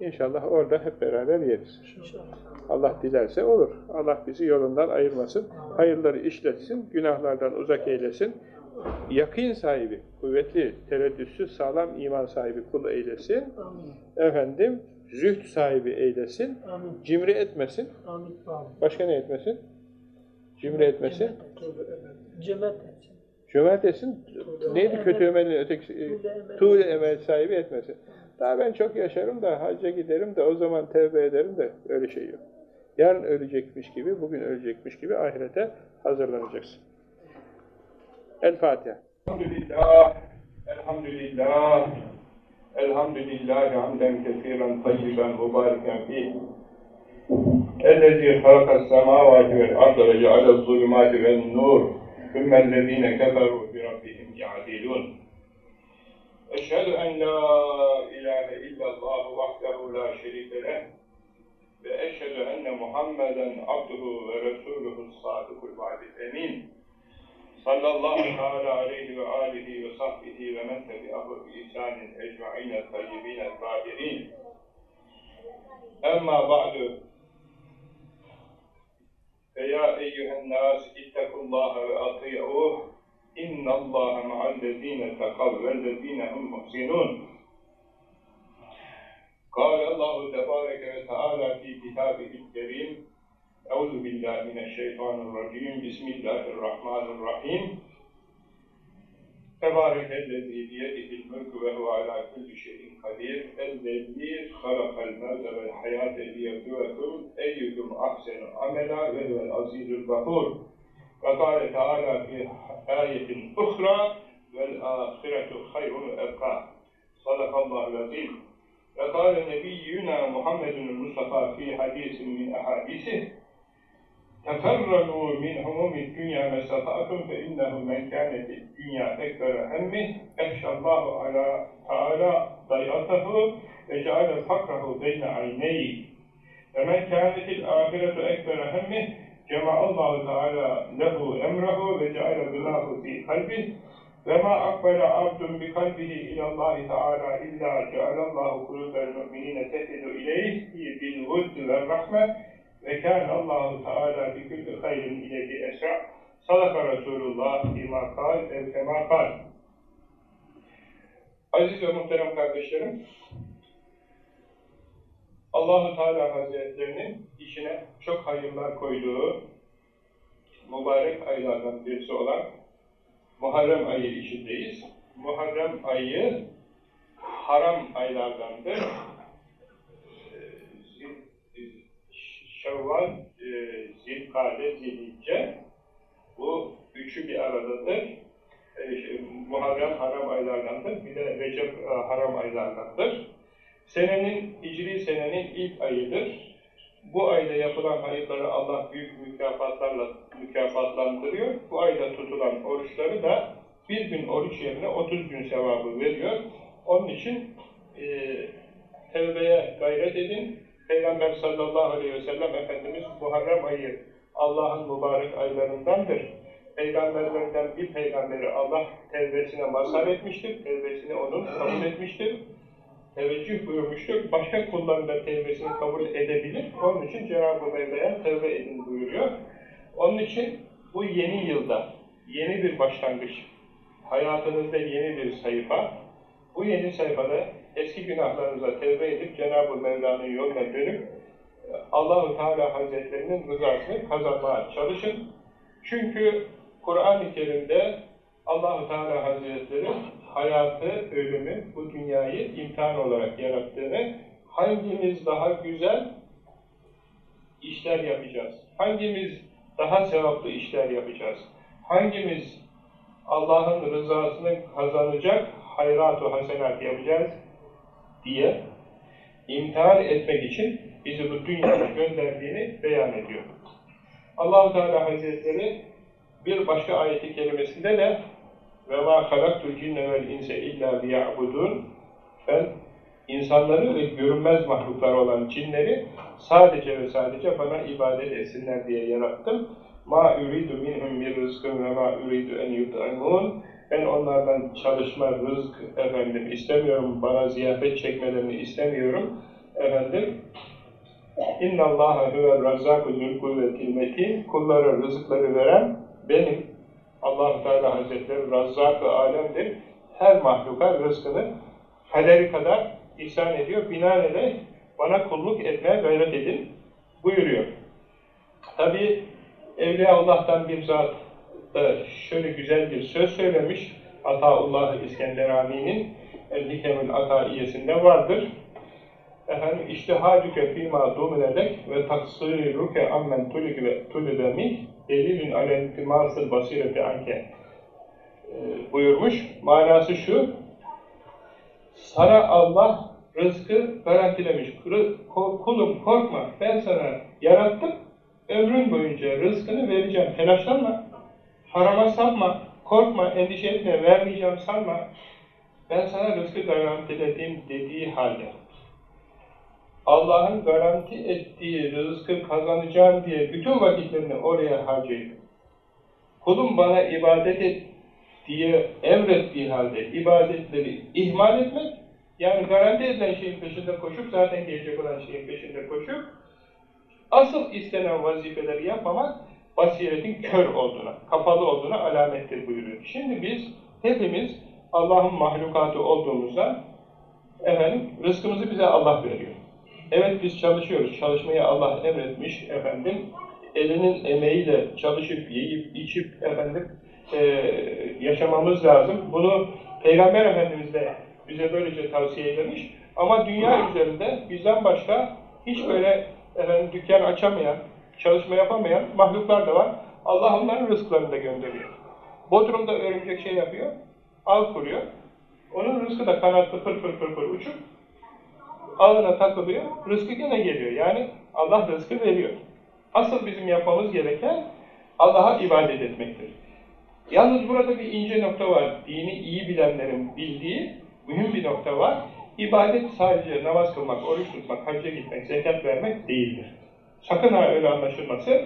İnşallah orada hep beraber yeriz. İnşallah. Allah dilerse olur. Allah bizi yolundan ayırmasın. Hayırları işletsin, günahlardan uzak eylesin. Yakın sahibi, kuvvetli, tereddütsüz, sağlam iman sahibi kul eylesin. Amin. Efendim, zühd sahibi eylesin. Amin. Cimri etmesin. Amin. Başka ne etmesin? Cimri etmesin. Cömert etsin. Cömert etsin. Neydi kötü emelin öteki? Tuğle emel sahibi etmesin. Daha ben çok yaşarım da hacca giderim de o zaman tevbe ederim de öyle şey yok. Yarın ölecekmiş gibi, bugün ölecekmiş gibi ahirete hazırlanacaksın. El-Fatiha. Elhamdülillah, elhamdülillah, elhamdülillah, hamden kesiren, tayyiben, mübareken fih. الذي خلق السماوات والأرض وجعل الظلمات والنور ثم الذين كفروا بربهم يعدلون أشهد أن لا إله إلا الله وحده لا شريك له ve eşhedü enne Muhammeden abduhu ve resuluhu sadıkul vaadil emin. Sallallahu teala aleyhi ve alihi ve sahbihi ve men tebi'ahu bi ihsanin ecma'ine tayyibine tahirin emma ba'du. Ve ya eyyühen nas ittekullaha ve ati'uh innallaha ma'allezine tekav vellezine hum muhsinun قال الله تبارك وتعالى في كتابه الكريم أعوذ بالله من الشيطان الرجيم بسم الله الرحمن الرحيم تبارك الذي بيده الملك وهو على كل شيء قدير الذي خلق الموت والحياة ليبلوكم أيكم أحسن عملا وهو العزيز الغفور وقال تعالى في آية أخرى والآخرة خير وأبقى صدق الله العظيم ve kâle nebiyyüna Muhammedun Mustafa fi hadisin min ahadisi teferragû min humumid dünya ve satâtum fe innehu men kâneti dünya ekbere hemmi ehşallâhu alâ ta'ala dayatahu ve ceale fakrahu beyne ayneyyi ve men kânetil ahiretu ekbere hemmi cema'allahu teâlâ lehu emrehu ve ceale gılâhu fi kalbih. Ve ma akbala abdun bi kalbihi ilallahi teala illa cealallahu kulubel mu'minine tefidu ileyhi bil vuddu ve rahme ve kânallahu teala bi kulli hayrin iledi esra sadaka Resulullah bima kal ev kema. Aziz ve muhterem kardeşlerim, Allahu Teala Hazretlerinin içine çok hayırlar koyduğu mübarek aylardan birisi olan Muharrem ayı içindeyiz. Muharrem ayı haram aylardandır. Şevval, e, Zilkade, Zilhicce bu üçü bir aradadır. E, şey, Muharrem haram aylardandır. Bir de Recep e, haram aylardandır. Senenin, Hicri senenin ilk ayıdır. Bu ayda yapılan hayırları Allah büyük mükafatlarla mükafatlandırıyor. Bu ayda tutulan oruçları da bir gün oruç yerine 30 gün sevabı veriyor. Onun için e, tevbeye gayret edin. Peygamber sallallahu aleyhi ve sellem Efendimiz Muharrem ayı Allah'ın mübarek aylarındandır. Peygamberlerden bir peygamberi Allah tevbesine mazhar etmiştir. Tevbesini onun kabul etmiştir teveccüh buyurmuştur. Başka kulların da tevbesini kabul edebilir. Onun için Cenab-ı Mevla'ya tevbe edin buyuruyor. Onun için bu yeni yılda yeni bir başlangıç, hayatınızda yeni bir sayfa, bu yeni sayfada eski günahlarınıza tevbe edip Cenab-ı Mevla'nın yoluna dönüp Allahu Teala Hazretlerinin rızasını kazanmaya çalışın. Çünkü Kur'an-ı Kerim'de Allahu Teala Hazretleri hayatı, ölümü, bu dünyayı imtihan olarak yarattığını, hangimiz daha güzel işler yapacağız, hangimiz daha sevaplı işler yapacağız, hangimiz Allah'ın rızasını kazanacak hayrat-ı hasenat yapacağız diye imtihan etmek için bizi bu dünyaya gönderdiğini beyan ediyor. Allahu Teala Hazretleri bir başka ayeti kelimesinde de ve ma halaktul cinne vel inse illa liya'budun. Ben insanları ve görünmez mahluklar olan cinleri sadece ve sadece bana ibadet etsinler diye yarattım. Ma uridu minhum bir rızkın ve ma uridu en yut'amun ben onlardan çalışma, rızk efendim istemiyorum, bana ziyafet çekmelerini istemiyorum. efendim İnna Allaha huvel razzaku zul kuvvetil metin kullara rızıkları veren benim Allah Teala Hazretleri Razzak-ı Alem'dir. Her mahluka rızkını kaderi kadar ihsan ediyor. Binaenaleyh bana kulluk etmeye gayret edin buyuruyor. Tabi Evliya Allah'tan bir zat da şöyle güzel bir söz söylemiş. Ataullah İskenderani'nin El Hikemül Ataiyesinde vardır. Efendim iştihadüke fîmâ dumiledek ve taksiruke ammen tulik ve tulide mih delilün alen timasıl basireti anke e, buyurmuş. Manası şu, sana Allah rızkı garantilemiş. Kulum korkma, ben sana yarattım, ömrün boyunca rızkını vereceğim. Telaşlanma, harama sapma, korkma, endişe etme, vermeyeceğim sanma. Ben sana rızkı garantiledim dediği halde. Allah'ın garanti ettiği rızkı kazanacağım diye bütün vakitlerini oraya harcayıp kulum bana ibadet et diye emrettiği halde ibadetleri ihmal etmek yani garanti edilen şeyin peşinde koşup zaten gelecek olan şeyin peşinde koşup asıl istenen vazifeleri yapmamak basiretin kör olduğuna, kapalı olduğuna alamettir buyuruyor. Şimdi biz hepimiz Allah'ın mahlukatı olduğumuzda efendim rızkımızı bize Allah veriyor. Evet biz çalışıyoruz. Çalışmayı Allah emretmiş efendim. Elinin emeğiyle çalışıp, yiyip, içip efendim e, yaşamamız lazım. Bunu Peygamber Efendimiz de bize böylece tavsiye etmiş. Ama dünya üzerinde bizden başka hiç böyle efendim dükkan açamayan, çalışma yapamayan mahluklar da var. Allah onların rızklarını da gönderiyor. Bodrum'da örümcek şey yapıyor, al kuruyor. Onun rızkı da kanatlı fır fır fır fır uçup ağına takılıyor, rızkı gene geliyor. Yani Allah rızkı veriyor. Asıl bizim yapmamız gereken Allah'a ibadet etmektir. Yalnız burada bir ince nokta var. Dini iyi bilenlerin bildiği mühim bir nokta var. İbadet sadece namaz kılmak, oruç tutmak, hacca gitmek, zekat vermek değildir. Sakın ha öyle anlaşılması.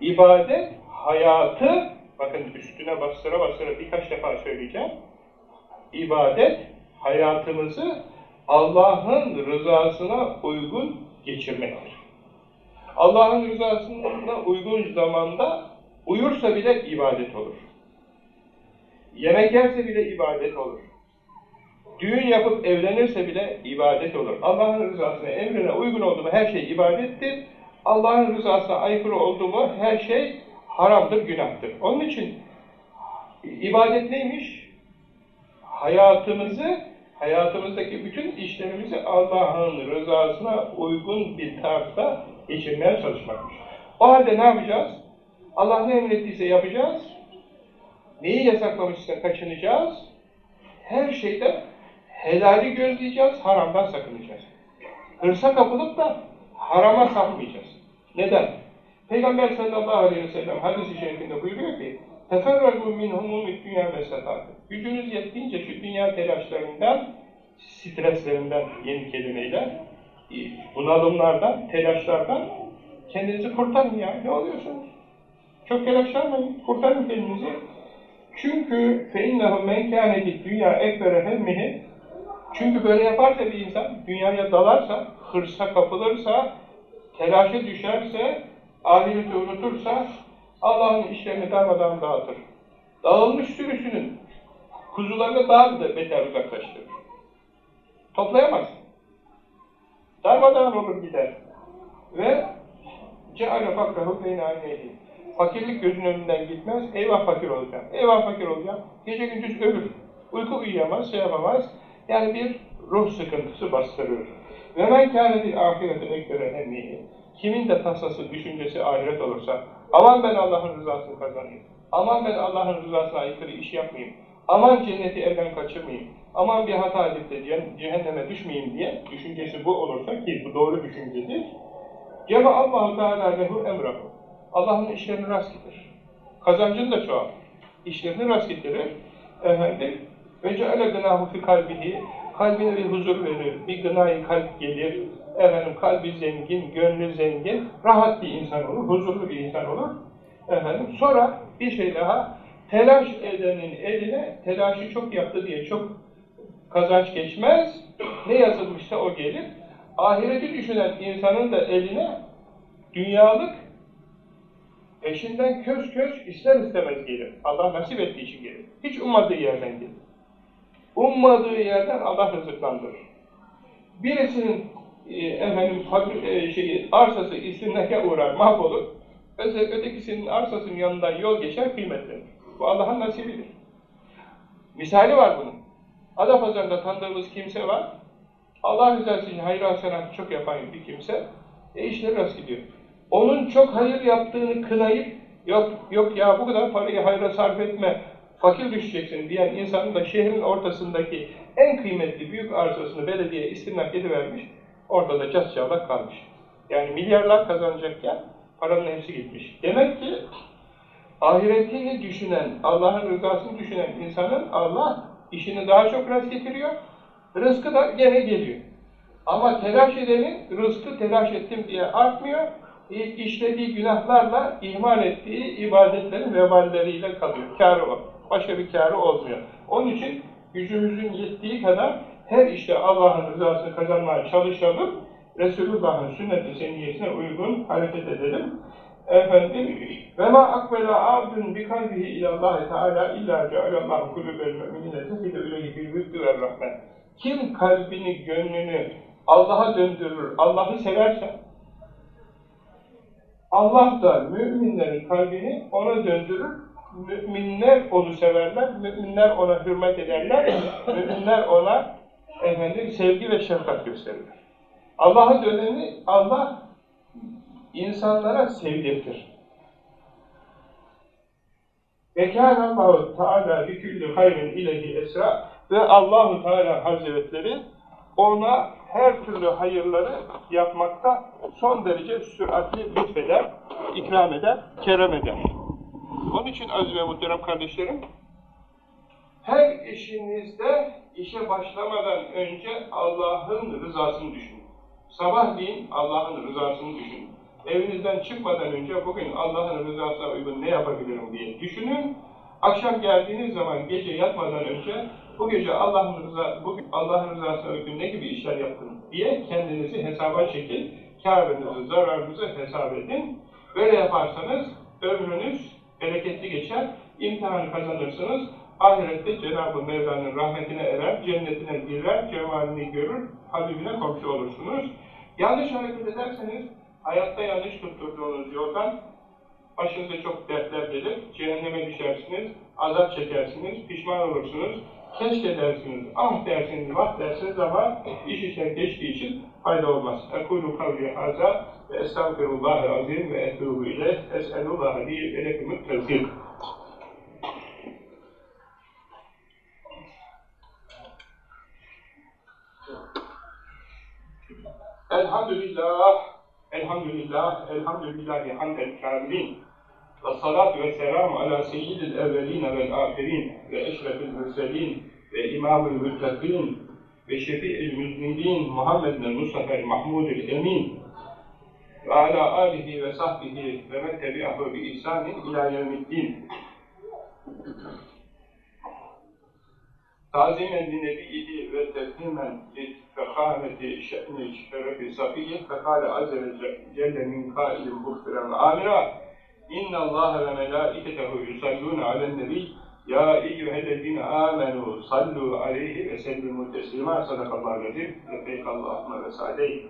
İbadet, hayatı, bakın üstüne bastıra bastıra birkaç defa söyleyeceğim. İbadet, hayatımızı Allah'ın rızasına uygun geçirmektir. Allah'ın rızasına uygun zamanda uyursa bile ibadet olur. Yemek yerse bile ibadet olur. Düğün yapıp evlenirse bile ibadet olur. Allah'ın rızasına, emrine uygun oldu mu her şey ibadettir. Allah'ın rızasına aykırı oldu mu her şey haramdır, günahtır. Onun için ibadet neymiş? Hayatımızı hayatımızdaki bütün işlerimizi Allah'ın rızasına uygun bir tarzda geçirmeye çalışmakmış. O halde ne yapacağız? Allah ne emrettiyse yapacağız. Neyi yasaklamışsa kaçınacağız. Her şeyde helali gözleyeceğiz, haramdan sakınacağız. Hırsa kapılıp da harama sapmayacağız. Neden? Peygamber sallallahu aleyhi ve sellem hadis-i şerifinde buyuruyor ki تَفَرَّقُوا مِنْهُمُ الدُّنْيَا مَسَتَاتِ Gücünüz yettiğince şu dünya telaşlarından, streslerinden, yeni kelimeyle, bunalımlardan, telaşlardan kendinizi kurtarın ya. Ne oluyorsunuz? Çok telaşlanmayın. Kurtarın kendinizi. Çünkü فَاِنَّهُ مَنْ كَانَ dünya ekbere hemmihi Çünkü böyle yaparsa bir insan, dünyaya dalarsa, hırsa kapılırsa, telaşa düşerse, ahireti unutursa, Allah'ın işlerini darmadan dağıtır. Dağılmış sürüsünün kuzularını daha da beter uzaklaştırır. Toplayamaz. Darmadan olur gider. Ve ceale fakrahu beyne ayneyhi. Fakirlik gözünün önünden gitmez. Eyvah fakir olacağım. Eyvah fakir olacağım. Gece gündüz ölür. Uyku uyuyamaz, şey yapamaz. Yani bir ruh sıkıntısı bastırır. Ve men kânetil ahireti ekbere hemmihi. Kimin de tasası, düşüncesi ahiret olursa, aman ben Allah'ın rızasını kazanayım, aman ben Allah'ın rızasına aykırı iş yapmayayım, aman cenneti elden kaçırmayayım, aman bir hata edip de cehenneme düşmeyeyim diye düşüncesi bu olursa ki bu doğru düşüncedir. Cema Allahu Teala lehu emrahu. Allah'ın işlerini rast getirir. Kazancını da çoğalır. İşlerini rast getirir. Efendim, ve ceale gınahu fi kalbihi kalbine bir huzur verir, bir gınayı kalp gelir, efendim kalbi zengin, gönlü zengin, rahat bir insan olur, huzurlu bir insan olur. Efendim sonra bir şey daha, telaş edenin eline telaşı çok yaptı diye çok kazanç geçmez, ne yazılmışsa o gelir. ahireti düşünen insanın da eline dünyalık peşinden köz köz ister istemez gelir. Allah nasip ettiği için gelir. Hiç ummadığı yerden gelir. Ummadığı yerden Allah rızıklandırır. Birisinin e, efendim fabri- e, şeyi, arsası istimlake uğrar, mahvolur. Öte, ötekisinin arsasının yanından yol geçer, kıymetlenir. Bu Allah'ın nasibidir. Misali var bunun. Adapazarı'nda tanıdığımız kimse var. Allah rızası için hayır hasenat çok yapan bir kimse. E işleri rast gidiyor. Onun çok hayır yaptığını kınayıp yok yok ya bu kadar parayı hayra sarf etme, fakir düşeceksin diyen insanın da şehrin ortasındaki en kıymetli büyük arsasını belediye istimlak edivermiş, ortada cas çavlak kalmış. Yani milyarlar kazanacakken paranın hepsi gitmiş. Demek ki ahiretini düşünen, Allah'ın rızasını düşünen insanın Allah işini daha çok rast getiriyor, rızkı da gene geliyor. Ama telaş edenin rızkı telaş ettim diye artmıyor, işlediği günahlarla ihmal ettiği ibadetlerin veballeriyle kalıyor. Kârı o. Başka bir kârı olmuyor. Onun için gücümüzün yettiği kadar her işte Allah'ın rızasını kazanmaya çalışalım. Resulullah'ın sünnet-i seniyyesine uygun hareket edelim. Efendim, ve ma akbela abdun bi kalbihi ilallahi teala illa cealallahu kulübel müminine tefide üleyhi bil vüddü ve rahmet. Kim kalbini, gönlünü Allah'a döndürür, Allah'ı severse, Allah da müminlerin kalbini ona döndürür, müminler onu severler, müminler ona hürmet ederler, müminler ona efendim sevgi ve şefkat gösterirler. Allah'a döneni Allah insanlara sevdirtir. Ve kâne Allahu Teala bi külli hayrin ilehi esra ve Allahu Teala Hazretleri ona her türlü hayırları yapmakta son derece süratli lütfeder, ikram eder, kerem eder. Onun için aziz ve muhterem kardeşlerim, her işinizde işe başlamadan önce Allah'ın rızasını düşünün. Sabahleyin Allah'ın rızasını düşünün. Evinizden çıkmadan önce bugün Allah'ın rızasına uygun ne yapabilirim diye düşünün. Akşam geldiğiniz zaman gece yatmadan önce bu gece Allah'ın rıza, bugün Allah'ın rızasına uygun ne gibi işler yaptım diye kendinizi hesaba çekin. Kârınızı, zararınızı hesap edin. Böyle yaparsanız ömrünüz bereketli geçer, imtihan kazanırsınız. Ahirette Cenab-ı Mevla'nın rahmetine erer, cennetine girer, cemalini görür, Habibine komşu olursunuz. Yanlış hareket ederseniz, hayatta yanlış tutturduğunuz yoldan başınıza çok dertler gelir, cehenneme düşersiniz, azap çekersiniz, pişman olursunuz, keşke dersiniz, ah dersiniz, vah dersiniz ama iş işler geçtiği için fayda olmaz. Ekulu kavli haza ve estağfirullahı azim ve etûbü ile es'elullahı li ve lekümüt tevfik. Elhamdülillah, elhamdülillah, elhamdülillahi hamdel kamilin. Ve salatu ve selamu ala seyyidil evveline vel ahirin ve eşrefil mürselin ve imamül müttakin ve şefi'il müznibin Muhammed'in Mustafa Mahmudül Emin ve ala alihi ve sahbihi ve men tebi'ahu bi ihsanin ila yevmiddin. Tazimen li nebiyyihi ve tefhimen İnna Allah ve melaiketehu yusalluna alen nebi. Ya eyyühellezine amenu sallu aleyhi ve sellimu teslima sadakallahu lezim lefeykallahümme ve sa'deyh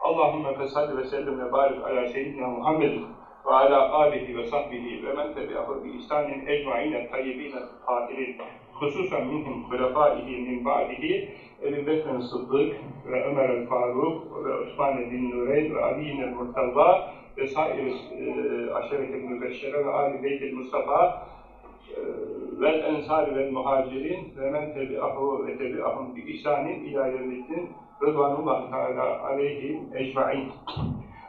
Allahümme fesalli ve sellim ve barik ala seyyidina Muhammedin ve ala alihi ve sahbihi ve men tebi'ahu bi ihsanin ecmaine tayyibine tahirin hususan minhum hulefaihi min ba'dihi Ebu Bekir'in Sıddık ve Ömer el-Faruk ve Osman bin Nureyn ve Ali'nin el-Murtaza ve sair e, aşeretil mübeşşere ve âli beytil Mustafa e, ensari vel muhacirin ve men tebi'ahu ve tebi'ahum bi ihsanin ila yevmiddin teala aleyhim ecma'in.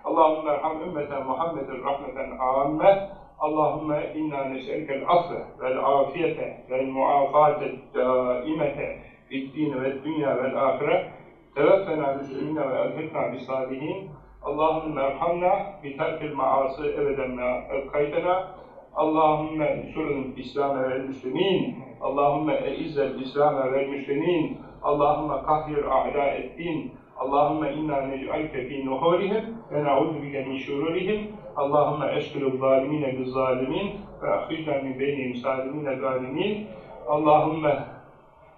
Allahümme erham ümmeten Muhammedin rahmeten âmme. Allahümme inna nes'elkel afve vel afiyete vel muafate daimete fid din ve dünya vel ahire tevaffena müslümine ve elhikna bis salihin Allahümme erhamna bi terkil maası evedenna evkaytena Allahümme surun İslam'e vel müslümin Allahümme eizzel İslam'e vel müslümin Allahümme kahhir a'la ettin. Allahümme inna nec'alke fi nuhurihim ve na'udu bile min şururihim. Allahümme eşkülü zalimine bi zalimin ve ahrizna min beynihim salimine zalimin. Allahümme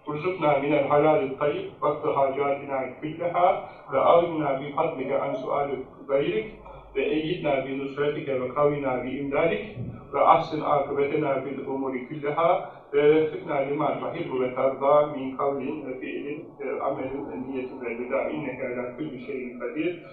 Rızıkna minel halal-i tayyib vakti hacatina külleha ve avnina bi fadlike an sual-i gayrik ve eyyidna bi nusretike ve kavina bi imdalik ve ahsin akıbetena bil umuri külleha ve vefikna lima tahibbu ve tazda min kavlin ve fiilin, e, amelin, niyetin ve bida inneke ala külli şeyin kadir.